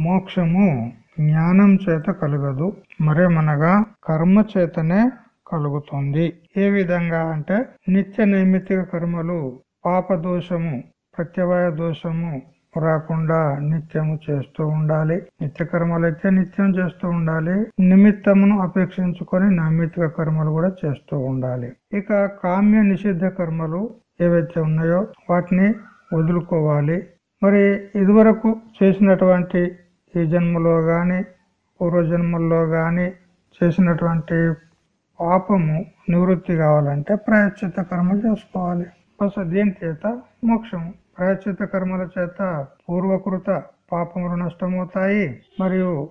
మోక్షము జ్ఞానం చేత కలగదు మరేమనగా కర్మ చేతనే కలుగుతుంది. ఏ విధంగా అంటే నిత్య నైమిత్తిక కర్మలు పాప దోషము ప్రత్యవాయ దోషము రాకుండా నిత్యము చేస్తూ ఉండాలి. నిత్య కర్మలైతే అయితే నిత్యం చేస్తూ ఉండాలి. నిమిత్తమును అపేక్షించుకొని నైమిత్తిక కర్మలు కూడా చేస్తూ ఉండాలి. ఇక కామ్య నిషిద్ధ కర్మలు ఏవైతే ఉన్నాయో వాటిని వదులుకోవాలి. మరి ఇదివరకు చేసినటువంటి ఈ జన్మలో కానీ పూర్వజన్మల్లో కానీ చేసినటువంటి పాపము నివృత్తి కావాలంటే ప్రాయశ్చిత కర్మ చేసుకోవాలి. ఫస్ట్ దీని చేత మోక్షము. ప్రాయశ్చిత కర్మల చేత పూర్వకృత పాపములు నష్టమవుతాయి. మరియు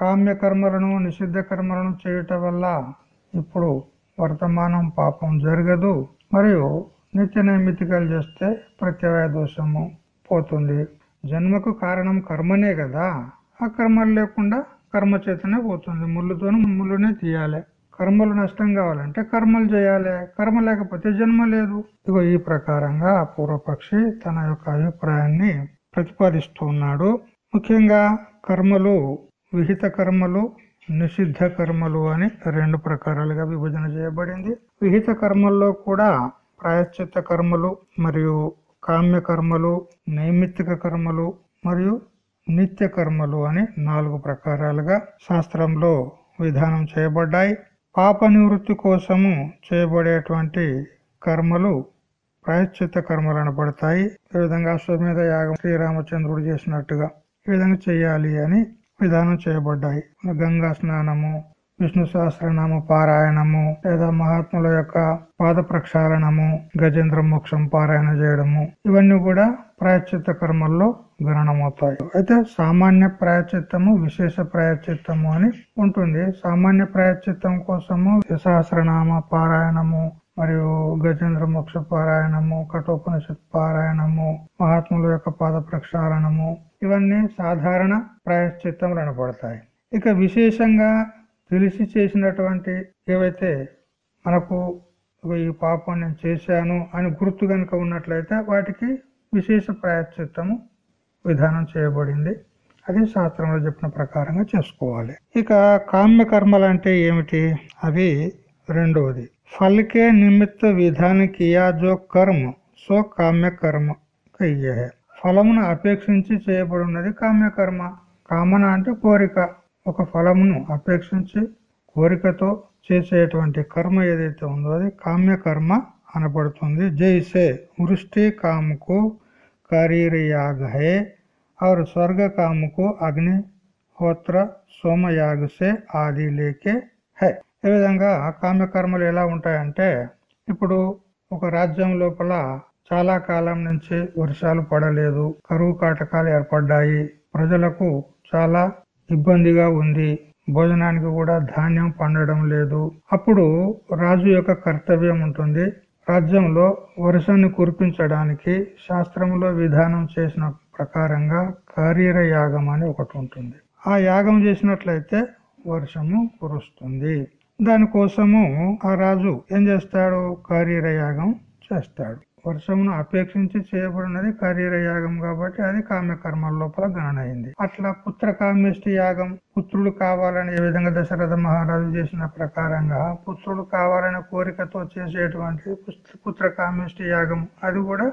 కామ్య కర్మలను నిషిద్ధ కర్మలను చేయటం వల్ల ఇప్పుడు వర్తమానం పాపం జరగదు. మరియు నిత్య నైమితికలు చేస్తే ప్రత్యవయ దోషము పోతుంది. జన్మకు కారణం కర్మనే కదా. ఆ కర్మలు లేకుండా కర్మ చేతనే పోతుంది. ముళ్ళుతో ముళ్ళునే తీయాలి. కర్మలు నష్టం కావాలంటే కర్మలు చేయాలి. కర్మ లేకపోతే జన్మ లేదు. ఇగో ఈ ప్రకారంగా పూర్వపక్షి తన యొక్క అభిప్రాయాన్ని ప్రతిపాదిస్తూ ఉన్నాడు ముఖ్యంగా కర్మలు విహిత కర్మలు నిషిద్ధ కర్మలు అని రెండు ప్రకారాలుగా విభజన చేయబడింది. విహిత కర్మల్లో కూడా ప్రాయశ్చిత్త కర్మలు మరియు కామ్య కర్మలు నైమిత్తిక కర్మలు మరియు నిత్య కర్మలు అని నాలుగు ప్రకారాలుగా శాస్త్రంలో విధానం చేయబడ్డాయి. పాప నివృత్తి కోసము చేయబడేటువంటి కర్మలు ప్రాయశ్చిత కర్మలు అనబడతాయి ఈ విధంగా అశ్వమేధ యాగం శ్రీరామచంద్రుడు చేసినట్టుగా ఈ విధంగా చేయాలి అని విధానం చేయబడ్డాయి. గంగా స్నానము విష్ణు సహస్రనామ పారాయణము లేదా మహాత్ముల యొక్క పాద ప్రక్షాళనము గజేంద్ర మోక్షం పారాయణ చేయడము ఇవన్నీ కూడా ప్రాయశ్చిత్త కర్మల్లో గణనమవుతాయి. అయితే సామాన్య ప్రాయశ్చిత్తము విశేష ప్రాయశ్చిత్తము అని ఉంటుంది. సామాన్య ప్రాయశ్చిత్తం కోసము సహస్రనామ పారాయణము మరియు గజేంద్ర మోక్ష పారాయణము కఠోపనిషత్ పారాయణము మహాత్ముల యొక్క పాద ప్రక్షాళనము ఇవన్నీ సాధారణ ప్రాయశ్చిత్తములు అనబడతాయి. ఇక విశేషంగా తెలిసి చేసినటువంటి ఏవైతే మనకు ఈ పాపం నేను చేశాను అని గుర్తు కనుక ఉన్నట్లయితే వాటికి విశేష ప్రాయశ్చిత్తము విధానం చేయబడింది. అది శాస్త్రంలో చెప్పిన ప్రకారంగా చేసుకోవాలి. ఇక కామ్య కర్మలు అంటే ఏమిటి? అవి రెండవది. ఫలికే నిమిత్త విధానికి కియా జో కర్మ సో కామ్య కర్మ కయ్యే. ఫలమును అపేక్షించి చేయబడినది ఉన్నది కామ్యకర్మ కామన అంటే కోరిక. ఒక ఫలమును అపేక్షించి కోరికతో చేసేటువంటి కర్మ ఏదైతే ఉందో అది కామ్య కర్మ అనబడుతుంది జైసే వృష్టి కాముకు కరీర యాగ హే और स्वर्ग काम को అగ్నిహోత్ర సోమయాగ సే ఆది లేకే హై ఈ విధంగా కామ్య కర్మలు ఎలా ఉంటాయంటే ఇప్పుడు ఒక రాజ్యం లోపల చాలా కాలం నుంచి వర్షాలు పడలేదు కరువు కాటకాలు ఏర్పడ్డాయి ప్రజలకు చాలా ఇబ్బందిగా ఉంది. భోజనానికి కూడా ధాన్యం పండడం లేదు. అప్పుడు రాజు యొక్క కర్తవ్యం ఉంటుంది. రాజ్యంలో వర్షాన్ని కురిపించడానికి శాస్త్రంలో విధానం చేసిన ప్రకారంగా కార్యర యాగం అని ఒకటి ఉంటుంది. ఆ యాగం చేసినట్లయితే వర్షము కురుస్తుంది. దానికోసము ఆ రాజు ఏం చేస్తాడు? కార్యర యాగం చేస్తాడు. వర్షమును అపేక్షించి చేయబడినది కరీర యాగం కాబట్టి అది కామ్యకర్మ లోపల గణనైంది అట్లా పుత్ర కామ్యష్టి యాగం పుత్రుడు కావాలని ఏ విధంగా దశరథ మహారాజు చేసిన ప్రకారంగా పుత్రుడు కావాలనే కోరికతో చేసేటువంటి పుత్ర కామ్యష్టి యాగం అది కూడా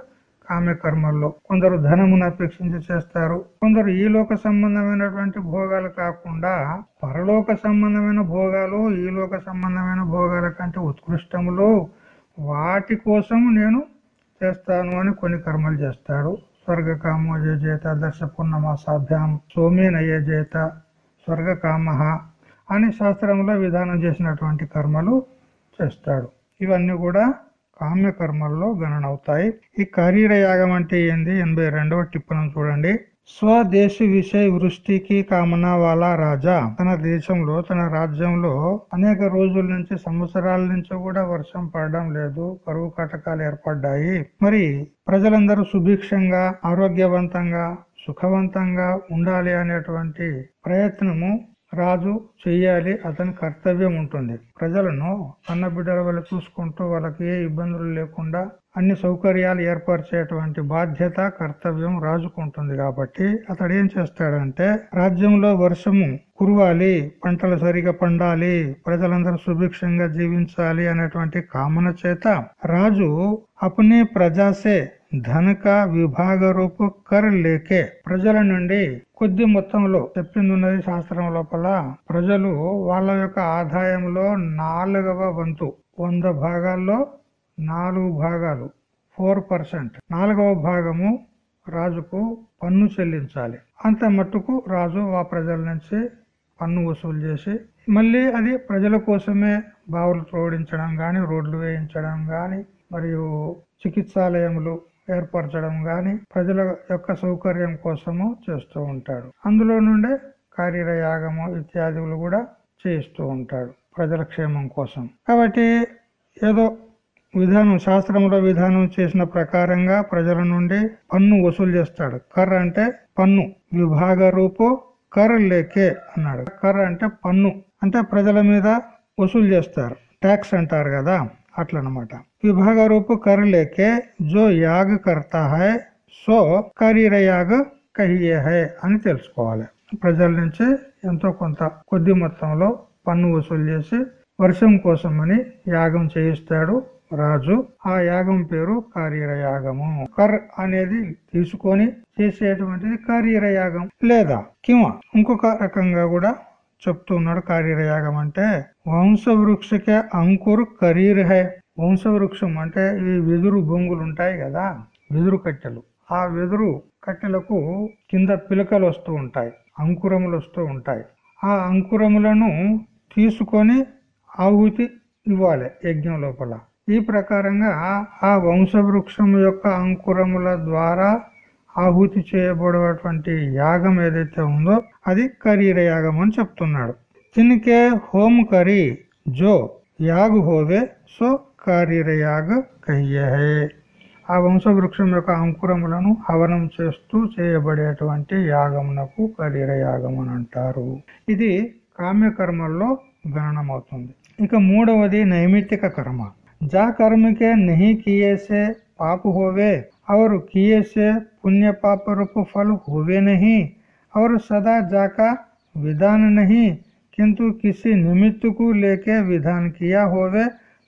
కామ్యకర్మల్లో. కొందరు ధనమును అపేక్షించి చేస్తారు. కొందరు ఈ లోక సంబంధమైనటువంటి భోగాలు కాకుండా పరలోక సంబంధమైన భోగాలు ఈ లోక సంబంధమైన భోగాల కంటే ఉత్కృష్టములు వాటి కోసం నేను చేస్తాను అని కొన్ని కర్మలు చేస్తాడు. స్వర్గకామో చేత దర్శ పున్నమాసాభ్యాం సోమేనయ్య చేత స్వర్గకామ అని శాస్త్రంలో విధానం చేసినటువంటి కర్మలు చేస్తాడు. ఇవన్నీ కూడా కామ్య కర్మల్లో గణనవుతాయి. ఈ కరీరయాగం అంటే ఏంది? ఎనభై రెండవ టిప్పణం చూడండి. స్వదేశ విషయ వృష్టికి కామన వాలా రాజా. తన దేశంలో తన రాజ్యంలో అనేక రోజుల నుంచి సంవత్సరాల నుంచి కూడా వర్షం పడడం లేదు. కరువు కటకాలు ఏర్పడ్డాయి. మరి ప్రజలందరూ సుభిక్షంగా ఆరోగ్యవంతంగా సుఖవంతంగా ఉండాలి అనేటువంటి ప్రయత్నము రాజు చెయ్యాలి అతని కర్తవ్యం ఉంటుంది. ప్రజలను కన్న బిడ్డల వల్ల చూసుకుంటూ వాళ్ళకి ఏ ఇబ్బందులు లేకుండా అన్ని సౌకర్యాలు ఏర్పరిచేటువంటి బాధ్యత కర్తవ్యం రాజుకుంటుంది కాబట్టి అతడు ఏం చేస్తాడంటే రాజ్యంలో వర్షము కురవాలి పంటలు సరిగా పండాలి ప్రజలందరూ సుభిక్షంగా జీవించాలి అనేటువంటి కామన చేత రాజు అపనే ప్రజాసే ధనక విభాగ రూపు కర్ లేకే ప్రజల నుండి కొద్ది మొత్తంలో చెప్పిందిన్నది శాస్త్రం లోపల. ప్రజలు వాళ్ళ యొక్క ఆదాయంలో నాలుగవ వంతు వంద భాగాల్లో నాలుగు భాగాలు ఫోర్ పర్సెంట్. నాలుగవ భాగము రాజుకు పన్ను చెల్లించాలి. అంత మట్టుకు రాజు ఆ ప్రజల నుంచి పన్ను వసూలు చేసి మళ్ళీ అది ప్రజల కోసమే బావులు తోడించడం కానీ రోడ్లు వేయించడం కానీ మరియు చికిత్సాలయములు ఏర్పరచడం గాని ప్రజల యొక్క సౌకర్యం కోసము చేస్తూ ఉంటాడు. అందులో నుండే కార్యర యాగము ఇత్యాదులు కూడా చేయిస్తూ ఉంటాడు ప్రజల క్షేమం కోసం. కాబట్టి ఏదో విధానం శాస్త్రంలో విధానం చేసిన ప్రకారంగా ప్రజల నుండి పన్ను వసూలు చేస్తాడు. కర్ర అంటే పన్ను విభాగ రూపు కర్ర లేకే అన్నాడు. కర్ర అంటే పన్ను అంటే ప్రజల మీద వసూలు చేస్తారు. ట్యాక్స్ అంటారు కదా అట్లనమాట. విభాగ రూపు కర్ లేకే జో యాగ్ కర్తా హై సో కరీరయాగ కహియే హై అని తెలుసుకోవాలి. ప్రజల నుంచి ఎంతో కొంత కొద్ది మొత్తంలో పన్ను వసూలు చేసి వర్షం కోసమని యాగం చేయిస్తాడు రాజు. ఆ యాగం పేరు కార్యర యాగము. కర్ అనేది తీసుకొని చేసేటువంటిది కార్యర యాగం లేదా కిమ. ఇంకొక రకంగా కూడా చెప్తున్నాడు కార్యర యాగం అంటే వంశ వృక్షకే అంకుర్ కరీర్ హై. వంశవృక్షం అంటే ఈ వెదురు బొంగులు ఉంటాయి కదా వెదురు కట్టెలు. ఆ వెదురు కట్టెలకు కింద పిలకలు వస్తూ ఉంటాయి అంకురములు వస్తూ ఉంటాయి. ఆ అంకురములను తీసుకొని ఆహుతి ఇవ్వాలి యజ్ఞం లోపల. ఈ ప్రకారంగా ఆ వంశవృక్షం యొక్క అంకురముల ద్వారా ఆహుతి చేయబడేటువంటి యాగం ఏదైతే ఉందో అది కరీర యాగం అని చెప్తున్నాడు. తినికే హోమ్ కరీ జో యాగ్ హోవే సో కరీర యాగ్ కయ్యే ఆ వంశవృక్షం యొక్క అంకురములను హవనం చేస్తూ చేయబడేటువంటి యాగమునకు కరీర యాగం అని అంటారు ఇది కామ్యకర్మల్లో గణనమవుతుంది ఇక మూడవది నైమిత్తిక కర్మ जा कर्म के नहीं किए से पाप होवे और किए से पुण्य पाप रूप फल होवे नहीं और सदा जाका विधान नहीं किंतु किसी निमित्त को लेके विधान किया होवे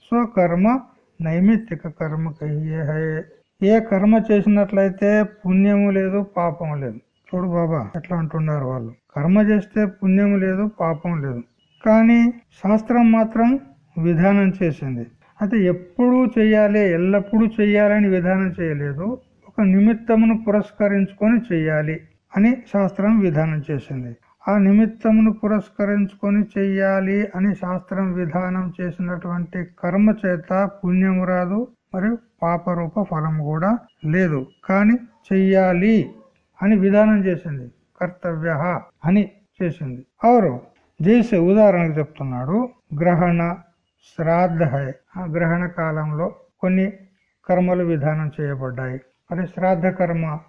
స్వకర్మ నైమిత్తిక కర్మ కయ్యే హై. ఏ కర్మ చేసినట్లయితే పుణ్యము లేదు పాపం లేదు. చూడు బాబా ఎట్లా అంటున్నారు వాళ్ళు. కర్మ చేస్తే పుణ్యము లేదు పాపం లేదు. కానీ శాస్త్రం మాత్రం విధానం చేసింది. అయితే ఎప్పుడూ చేయాలి ఎల్లప్పుడూ చేయాలని విధానం చేయలేదు. ఒక నిమిత్తమును పురస్కరించుకొని చేయాలి అని శాస్త్రం విధానం చేసింది. ఆ నిమిత్తమును పురస్కరించుకొని చెయ్యాలి అని శాస్త్రం విధానం చేసినటువంటి కర్మ చేత పుణ్యము రాదు మరియు పాపరూప ఫలం కూడా లేదు. కానీ చెయ్యాలి అని విధానం చేసింది. కర్తవ్య అని చేసింది. అవరు చేసే ఉదాహరణకు చెప్తున్నాడు. గ్రహణ శ్రాద్ధ హై ఆ గ్రహణ కాలంలో కొన్ని కర్మలు విధానం చేయబడ్డాయి. మరి శ్రాద్ధ కర్మ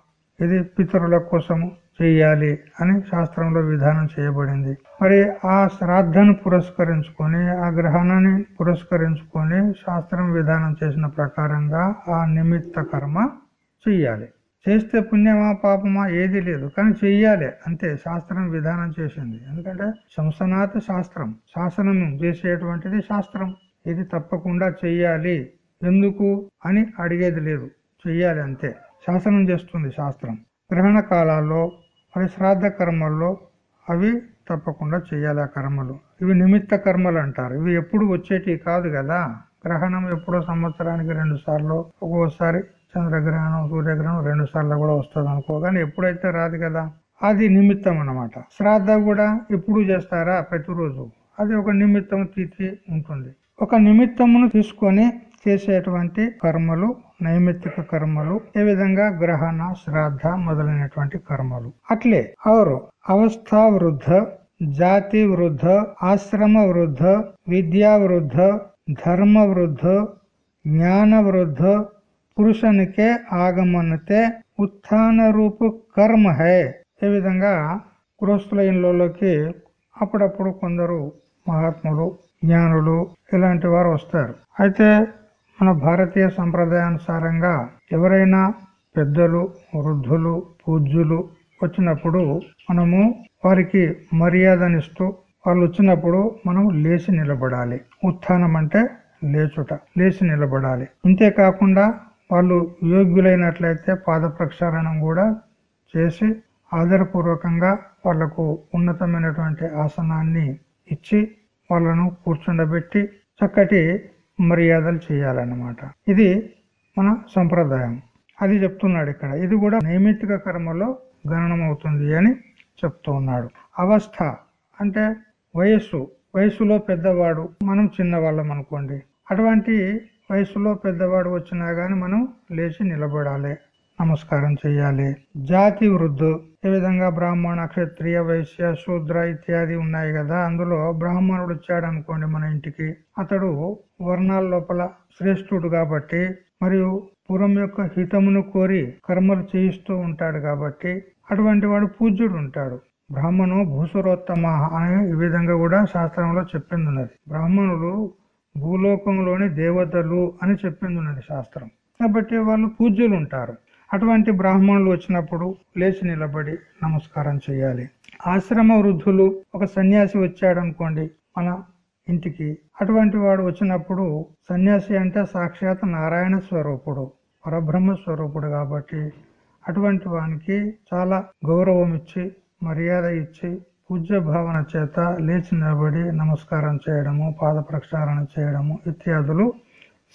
ఇది పితరుల కోసము చేయాలి అని శాస్త్రంలో విధానం చేయబడింది. మరి ఆ శ్రాద్ధను పురస్కరించుకొని ఆ గ్రహణాన్ని పురస్కరించుకొని శాస్త్రం విధానం చేసిన ప్రకారంగా ఆ నిమిత్త కర్మ చెయ్యాలి. చేస్తే పుణ్యమా పాపమా ఏది లేదు. కానీ చెయ్యాలి. అంతే శాస్త్రం విధానం చేసింది. ఎందుకంటే శంసనాథ శాస్త్రం శాసనం చేసేటువంటిది శాస్త్రం. ఇది తప్పకుండా చెయ్యాలి. ఎందుకు అని అడిగేది లేదు. చెయ్యాలి అంతే. శాసనం చేస్తుంది శాస్త్రం. గ్రహణ కాలాల్లో మరి శ్రాద్ధ కర్మల్లో అవి తప్పకుండా చేయాలి ఆ కర్మలు. ఇవి నిమిత్త కర్మలు అంటారు. ఇవి ఎప్పుడు వచ్చేటివి కాదు కదా. గ్రహణం ఎప్పుడో సంవత్సరానికి రెండు సార్లు ఒక్కోసారి చంద్రగ్రహణం సూర్యగ్రహణం రెండు సార్లు కూడా వస్తుంది అనుకో. కానీ ఎప్పుడైతే రాదు కదా అది నిమిత్తం అన్నమాట. శ్రాద్ధ కూడా ఎప్పుడు చేస్తారా? ప్రతిరోజు. అది ఒక నిమిత్తం తీర్చి ఉంటుంది. ఒక నిమిత్తమును తీసుకొని చేసేటువంటి కర్మలు నైమిత్తిక కర్మలు ఏ విధంగా గ్రహణ శ్రాద్ధ మొదలైనటువంటి కర్మలు. అట్లే అవరు అవస్థా వృద్ధ జాతి వృద్ధ ఆశ్రమ వృద్ధ విద్యా వృద్ధ ధర్మ వృద్ధ జ్ఞాన వృద్ధ పురుషునికే ఆగమనతే ఉత్థాన రూపు కర్మ హై. ఏ విధంగా గృహస్థుల ఇళ్ళలోకి అప్పుడప్పుడు కొందరు మహాత్ములు జ్ఞానులు ఇలాంటి వారు వస్తారు. అయితే మన భారతీయ సంప్రదాయానుసారంగా ఎవరైనా పెద్దలు వృద్ధులు పూజ్యులు వచ్చినప్పుడు మనము వారికి మర్యాదనిస్తూ వాళ్ళు వచ్చినప్పుడు మనం లేచి నిలబడాలి. ఉత్థానం అంటే లేచుట లేచి నిలబడాలి. ఇంతేకాకుండా వాళ్ళు యోగ్యులైనట్లయితే పాద ప్రక్షాళనం కూడా చేసి ఆదరపూర్వకంగా వాళ్ళకు ఉన్నతమైనటువంటి ఆసనాన్ని ఇచ్చి వాళ్ళను కూర్చుండబెట్టి చక్కటి మర్యాదలు చేయాలన్నమాట. ఇది మన సంప్రదాయం. అది చెప్తున్నాడు ఇక్కడ. ఇది కూడా నైమిత్తిక కర్మలో గణనమవుతుంది అని చెప్తూ ఉన్నాడు అవస్థ అంటే వయస్సు. వయసులో పెద్దవాడు మనం చిన్నవాళ్ళం అనుకోండి. అటువంటి వయసులో పెద్దవాడు వచ్చినా కానీ మనం లేచి నిలబడాలి. నమస్కారం చేయాలి. జాతి వృద్ధు ఈ విధంగా బ్రాహ్మణ క్షత్రియ వైశ్య శూద్ర ఇత్యాది ఉన్నాయి కదా అందులో బ్రాహ్మణుడు వచ్చాడు అనుకోండి మన ఇంటికి. అతడు వర్ణాల లోపల శ్రేష్ఠుడు కాబట్టి మరియు పురం యొక్క హితమును కోరి కర్మలు చేయిస్తూ ఉంటాడు కాబట్టి అటువంటి వాడు పూజ్యుడు ఉంటాడు. బ్రాహ్మణు భూసురోత్తమ అనే ఈ విధంగా కూడా శాస్త్రంలో చెప్పింది ఉన్నది బ్రాహ్మణులు భూలోకంలోని దేవతలు అని చెప్పింది ఉన్నది శాస్త్రం. కాబట్టి వాళ్ళు పూజ్యులు ఉంటారు. అటువంటి బ్రాహ్మణులు వచ్చినప్పుడు లేచి నిలబడి నమస్కారం చేయాలి. ఆశ్రమ వృద్ధులు ఒక సన్యాసి వచ్చాడు అనుకోండి మన ఇంటికి. అటువంటి వాడు వచ్చినప్పుడు సన్యాసి అంటే సాక్షాత్ నారాయణ స్వరూపుడు పరబ్రహ్మ స్వరూపుడు కాబట్టి అటువంటి వానికి చాలా గౌరవం ఇచ్చి మర్యాద ఇచ్చి పూజ్య భావన చేత లేచి నిలబడి నమస్కారం చేయడము పాద ప్రక్షాళన చేయడము ఇత్యాదులు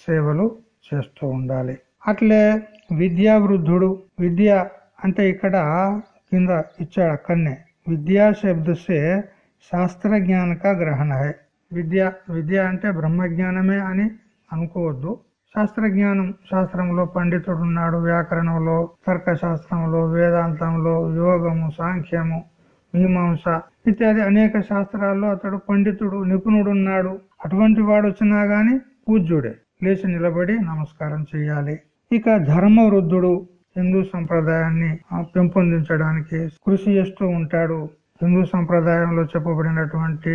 సేవలు చేస్తూ ఉండాలి. అట్లే విద్యా వృద్ధుడు విద్య అంటే ఇక్కడ కింద ఇచ్చాడు అక్కడనే. విద్యా శబ్దసే శాస్త్ర జ్ఞాన గ్రహణ హై విద్య విద్య అంటే బ్రహ్మజ్ఞానమే అని అనుకోవద్దు. శాస్త్రజ్ఞానం శాస్త్రంలో పండితుడు ఉన్నాడు వ్యాకరణంలో తర్క శాస్త్రంలో వేదాంతంలో యోగము సాంఖ్యము మీమాంస ఇత్యాది అనేక శాస్త్రాల్లో అతడు పండితుడు నిపుణుడు ఉన్నాడు అటువంటి వాడు వచ్చినా గాని పూజ్యుడే. లేచి నిలబడి నమస్కారం చేయాలి. ఇక ధర్మవృద్ధుడు హిందూ సంప్రదాయాన్ని పెంపొందించడానికి కృషి చేస్తూ ఉంటాడు. హిందూ సంప్రదాయంలో చెప్పబడినటువంటి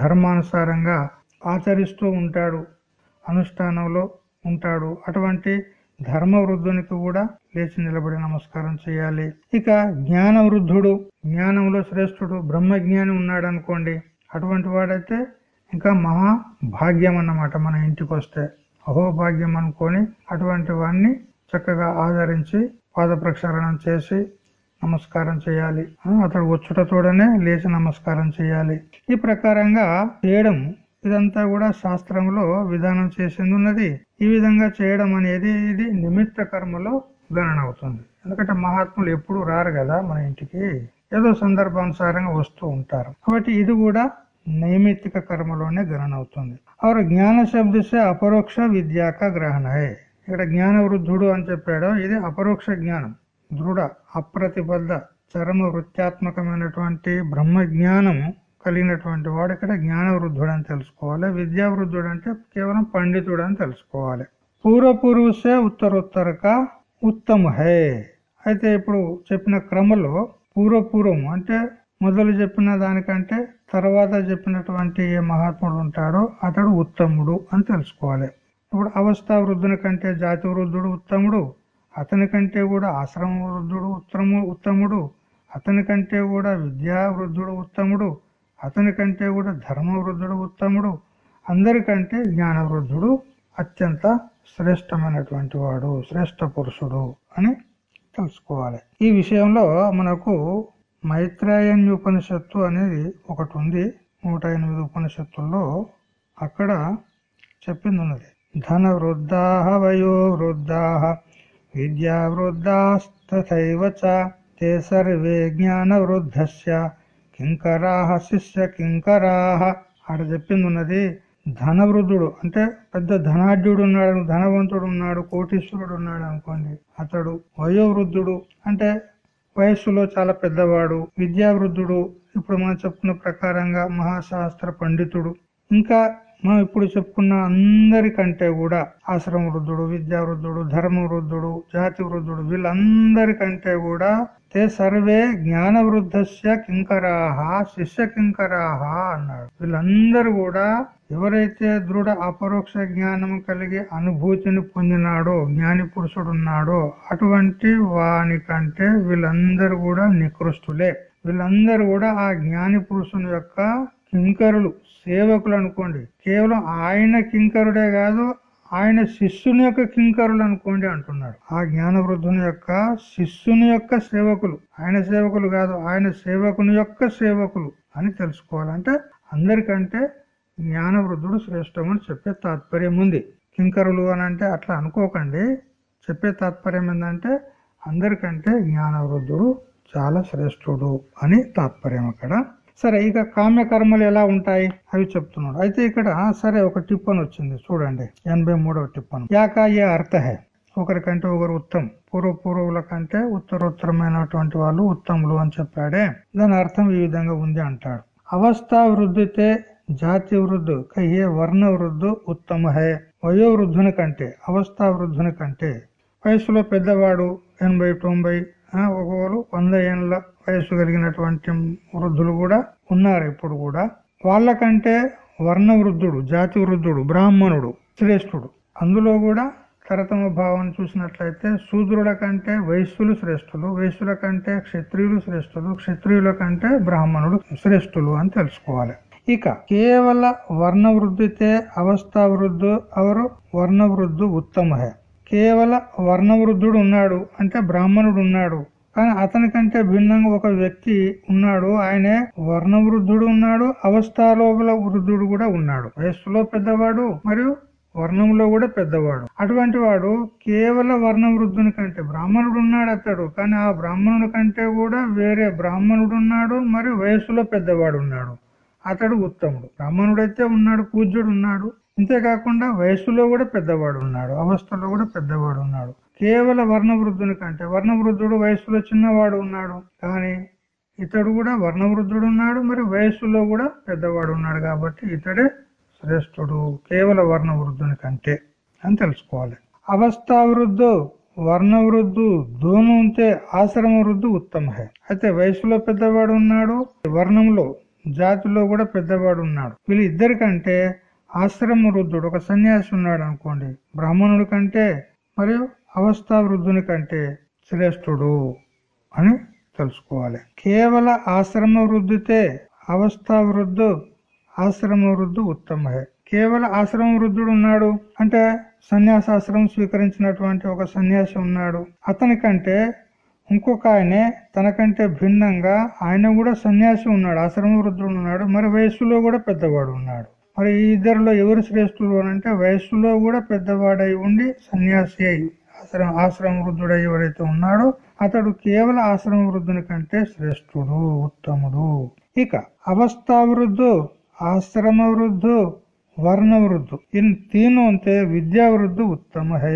ధర్మానుసారంగా ఆచరిస్తూ ఉంటాడు అనుష్ఠానంలో ఉంటాడు. అటువంటి ధర్మ వృద్ధునికి కూడా లేచి నిలబడి నమస్కారం చేయాలి. ఇక జ్ఞాన వృద్ధుడు జ్ఞానంలో శ్రేష్ఠుడు బ్రహ్మజ్ఞాని ఉన్నాడు అనుకోండి అటువంటి వాడైతే ఇంకా మహా భాగ్యం అన్నమాట మన ఇంటికి వస్తే అహోభాగ్యం అనుకొని అటువంటి వాణ్ణి చక్కగా ఆదరించి పాద ప్రక్షాళనం చేసి నమస్కారం చేయాలి. అతడు వచ్చుట చూడనే లేచి నమస్కారం చేయాలి. ఈ ప్రకారంగా చేయడం ఇదంతా కూడా శాస్త్రంలో విధానం చేసింది ఉన్నది ఈ విధంగా చేయడం అనేది ఇది నిమిత్త కర్మలో గణన అవుతుంది. ఎందుకంటే మహాత్ములు ఎప్పుడు రారు కదా మన ఇంటికి. ఏదో సందర్భానుసారంగా వస్తూ ఉంటారు. కాబట్టి ఇది కూడా నైమిత్తిక కర్మలోనే గ్రహణ అవుతుంది అవరు జ్ఞాన శబ్దసే అపరోక్ష విద్యాక గ్రహణ ఇక్కడ జ్ఞాన వృద్ధుడు అని చెప్పాడు. ఇది అపరోక్ష జ్ఞానం. దృఢ అప్రతిబద్ధ చరమ వృత్యాత్మకమైనటువంటి బ్రహ్మ జ్ఞానము కలిగినటువంటి వాడు ఇక్కడ జ్ఞాన వృద్ధుడు అని తెలుసుకోవాలి. విద్యా వృద్ధుడు అంటే కేవలం పండితుడు అని తెలుసుకోవాలి. పూర్వపూర్వసే ఉత్తరోత్తరక ఉత్తమ హే అయితే ఇప్పుడు చెప్పిన క్రమంలో పూర్వపూర్వం అంటే మొదలు చెప్పిన దానికంటే తర్వాత చెప్పినటువంటి ఏ మహాత్ముడు ఉంటాడో అతడు ఉత్తముడు అని తెలుసుకోవాలి. ఇప్పుడు అవస్థా వృద్ధుని కంటే జాతి వృద్ధుడు ఉత్తముడు అతని కంటే కూడా ఆశ్రమ వృద్ధుడు ఉత్తము ఉత్తముడు అతని కంటే కూడా విద్యా వృద్ధుడు ఉత్తముడు అతని కంటే కూడా ధర్మ వృద్ధుడు ఉత్తముడు అందరికంటే జ్ఞాన వృద్ధుడు అత్యంత శ్రేష్టమైనటువంటి వాడు శ్రేష్ట పురుషుడు అని తెలుసుకోవాలి. ఈ విషయంలో మనకు మైత్రాయణ్య ఉపనిషత్తు అనేది ఒకటి ఉంది నూట ఎనిమిది ఉపనిషత్తుల్లో అక్కడ చెప్పింది ఉన్నది ధన వృద్ధా వయో వృద్ధా విద్యా వృద్ధాస్తథైవ తే సర్వే జ్ఞాన వృద్ధస్య కింకరాహ శిష్య కింకరాహ ఆడ చెప్పింది ఉన్నది ధనవృద్ధుడు అంటే పెద్ద ధనాఢ్యుడు ఉన్నాడు ధనవంతుడు ఉన్నాడు కోటీశ్వరుడు ఉన్నాడు అనుకోండి. అతడు వయోవృద్ధుడు అంటే వయస్సులో చాలా పెద్దవాడు విద్యావృద్ధుడు ఇప్పుడు మనం చెప్పుకున్న ప్రకారంగా మహాశాస్త్ర పండితుడు. ఇంకా మనం ఇప్పుడు చెప్పుకున్న అందరికంటే కూడా ఆశ్రమ వృద్ధుడు విద్యా వృద్ధుడు ధర్మ వృద్ధుడు జాతి వృద్ధుడు వీళ్ళందరికంటే కూడా తే సర్వే జ్ఞానవృద్ధస్య కింకరాహ శిష్య కింకరాహ అన్నాడు వీళ్ళందరూ కూడా ఎవరైతే దృఢ అపరోక్ష జ్ఞానం కలిగి అనుభూతిని పొందినాడో జ్ఞాని పురుషుడు ఉన్నాడో అటువంటి వానికంటే వీళ్ళందరూ కూడా నికృష్టులే. వీళ్ళందరూ కూడా ఆ జ్ఞాని పురుషుని యొక్క కింకరులు సేవకులు అనుకోండి. కేవలం ఆయన కింకరుడే కాదు ఆయన శిష్యుని యొక్క కింకరులు అనుకోండి అంటున్నాడు. ఆ జ్ఞానవృద్ధుని యొక్క శిష్యుని యొక్క సేవకులు. ఆయన సేవకులు కాదు ఆయన సేవకుని యొక్క సేవకులు అని తెలుసుకోవాలంటే అందరికంటే జ్ఞానవృద్ధుడు శ్రేష్టమని అని చెప్పే తాత్పర్యం ఉంది. కింకరులు అని అంటే అట్లా అనుకోకండి. చెప్పే తాత్పర్యం ఏంటంటే అందరికంటే జ్ఞానవృద్ధుడు చాలా శ్రేష్ఠుడు అని తాత్పర్యం అక్కడ. సరే ఇక కామ్యకర్మలు ఎలా ఉంటాయి? అవి చెప్తున్నాడు. అయితే ఇక్కడ సరే ఒక టిప్పన్ వచ్చింది. చూడండి. ఎనభై మూడవ టిప్పన్ యాక ఏ అర్థ? హే ఒకరికంటే ఒకరు ఉత్తమ్. పూర్వ పూర్వుల కంటే ఉత్తరోత్తరమైనటువంటి వాళ్ళు ఉత్తములు అని చెప్పాడే. దాని అర్థం ఈ విధంగా ఉంది అంటాడు. అవస్థా వృద్ధితే జాతి వృద్ధు కయ్యే వర్ణ వృద్ధు ఉత్తమ? హే వయోవృద్ధుని కంటే అవస్థా వృద్ధుని కంటే వయసులో పెద్దవాడు ఎనభై తొంభై ఒకరు వంద ఏళ్ళ వయసు కలిగినటువంటి వృద్ధులు కూడా ఉన్నారు ఇప్పుడు కూడా. వాళ్ళకంటే వర్ణ వృద్ధుడు జాతి వృద్ధుడు బ్రాహ్మణుడు శ్రేష్ఠుడు. అందులో కూడా తరతమ భావాన్ని చూసినట్లయితే శూద్రుల కంటే వైశ్యులు శ్రేష్ఠులు వైశ్యుల కంటే క్షత్రియులు శ్రేష్ఠులు క్షత్రియుల కంటే బ్రాహ్మణుడు శ్రేష్ఠులు అని తెలుసుకోవాలి. ఇక కేవల వర్ణ వృద్ధితే అవస్థా వృద్ధు అవరు వర్ణ వృద్ధు ఉత్తమ హే కేవల వర్ణ వృద్ధుడు ఉన్నాడు అంటే బ్రాహ్మణుడు ఉన్నాడు. కానీ అతనికంటే భిన్నంగా ఒక వ్యక్తి ఉన్నాడు. ఆయనే వర్ణ వృద్ధుడు ఉన్నాడు అవస్థాలోపల వృద్ధుడు కూడా ఉన్నాడు. వయస్సులో పెద్దవాడు మరియు వర్ణంలో కూడా పెద్దవాడు. అటువంటి వాడు కేవల వర్ణ వృద్ధుని కంటే బ్రాహ్మణుడు ఉన్నాడు అతడు కానీ ఆ బ్రాహ్మణుడి కంటే కూడా వేరే బ్రాహ్మణుడు ఉన్నాడు మరియు వయస్సులో పెద్దవాడు ఉన్నాడు. అతడు ఉత్తముడు. బ్రాహ్మణుడైతే ఉన్నాడు పూజ్యుడు ఉన్నాడు. ఇంతేకాకుండా వయస్సులో కూడా పెద్దవాడు ఉన్నాడు అవస్థలో కూడా పెద్దవాడు ఉన్నాడు. కేవల వర్ణ వృద్ధుని కంటే వర్ణ వృద్ధుడు వయస్సులో చిన్నవాడు ఉన్నాడు కానీ ఇతడు కూడా వర్ణవృద్ధుడు ఉన్నాడు మరి వయస్సులో కూడా పెద్దవాడు ఉన్నాడు కాబట్టి ఇతడే శ్రేష్ఠుడు కేవల వర్ణవృద్ధుని కంటే అని తెలుసుకోవాలి. అవస్థావృద్ధు వర్ణవృద్ధు వర్ణ దోను ఉంటే ఆశ్రమ వృద్ధు ఉత్తమ అయితే వయసులో పెద్దవాడు ఉన్నాడు వర్ణంలో జాతిలో కూడా పెద్దవాడు ఉన్నాడు. వీళ్ళు ఇద్దరికంటే ఆశ్రమ వృద్ధుడు ఒక సన్యాసి ఉన్నాడు అనుకోండి బ్రాహ్మణుడి కంటే మరియు అవస్థా వృద్ధుని కంటే శ్రేష్ఠుడు అని తెలుసుకోవాలి. కేవల ఆశ్రమ వృద్ధితే అవస్థావృద్ధు ఆశ్రమ వృద్ధు ఉత్తమ కేవల ఆశ్రమ వృద్ధుడు ఉన్నాడు అంటే సన్యాసాశ్రమం స్వీకరించినటువంటి ఒక సన్యాసి ఉన్నాడు. అతని కంటే ఇంకొక ఆయనే తనకంటే భిన్నంగా ఆయన కూడా సన్యాసి ఉన్నాడు ఆశ్రమ వృద్ధుడు ఉన్నాడు మరి వయస్సులో కూడా పెద్దవాడు ఉన్నాడు. మరి ఈ ఇద్దరిలో ఎవరు శ్రేష్ఠుడు అంటే వయస్సులో కూడా పెద్దవాడై ఉండి సన్యాసి అయి ఆశ్రమ ఆశ్రమ వృద్ధుడు ఎవరైతే ఉన్నాడో అతడు కేవల ఆశ్రమ వృద్ధుని కంటే శ్రేష్ఠుడు ఉత్తముడు. ఇక అవస్థా వృద్ధు ఆశ్రమ వృద్ధు వర్ణ వృద్ధు. ఇన్ తీను అంతే విద్యా వృద్ధు ఉత్తమ హే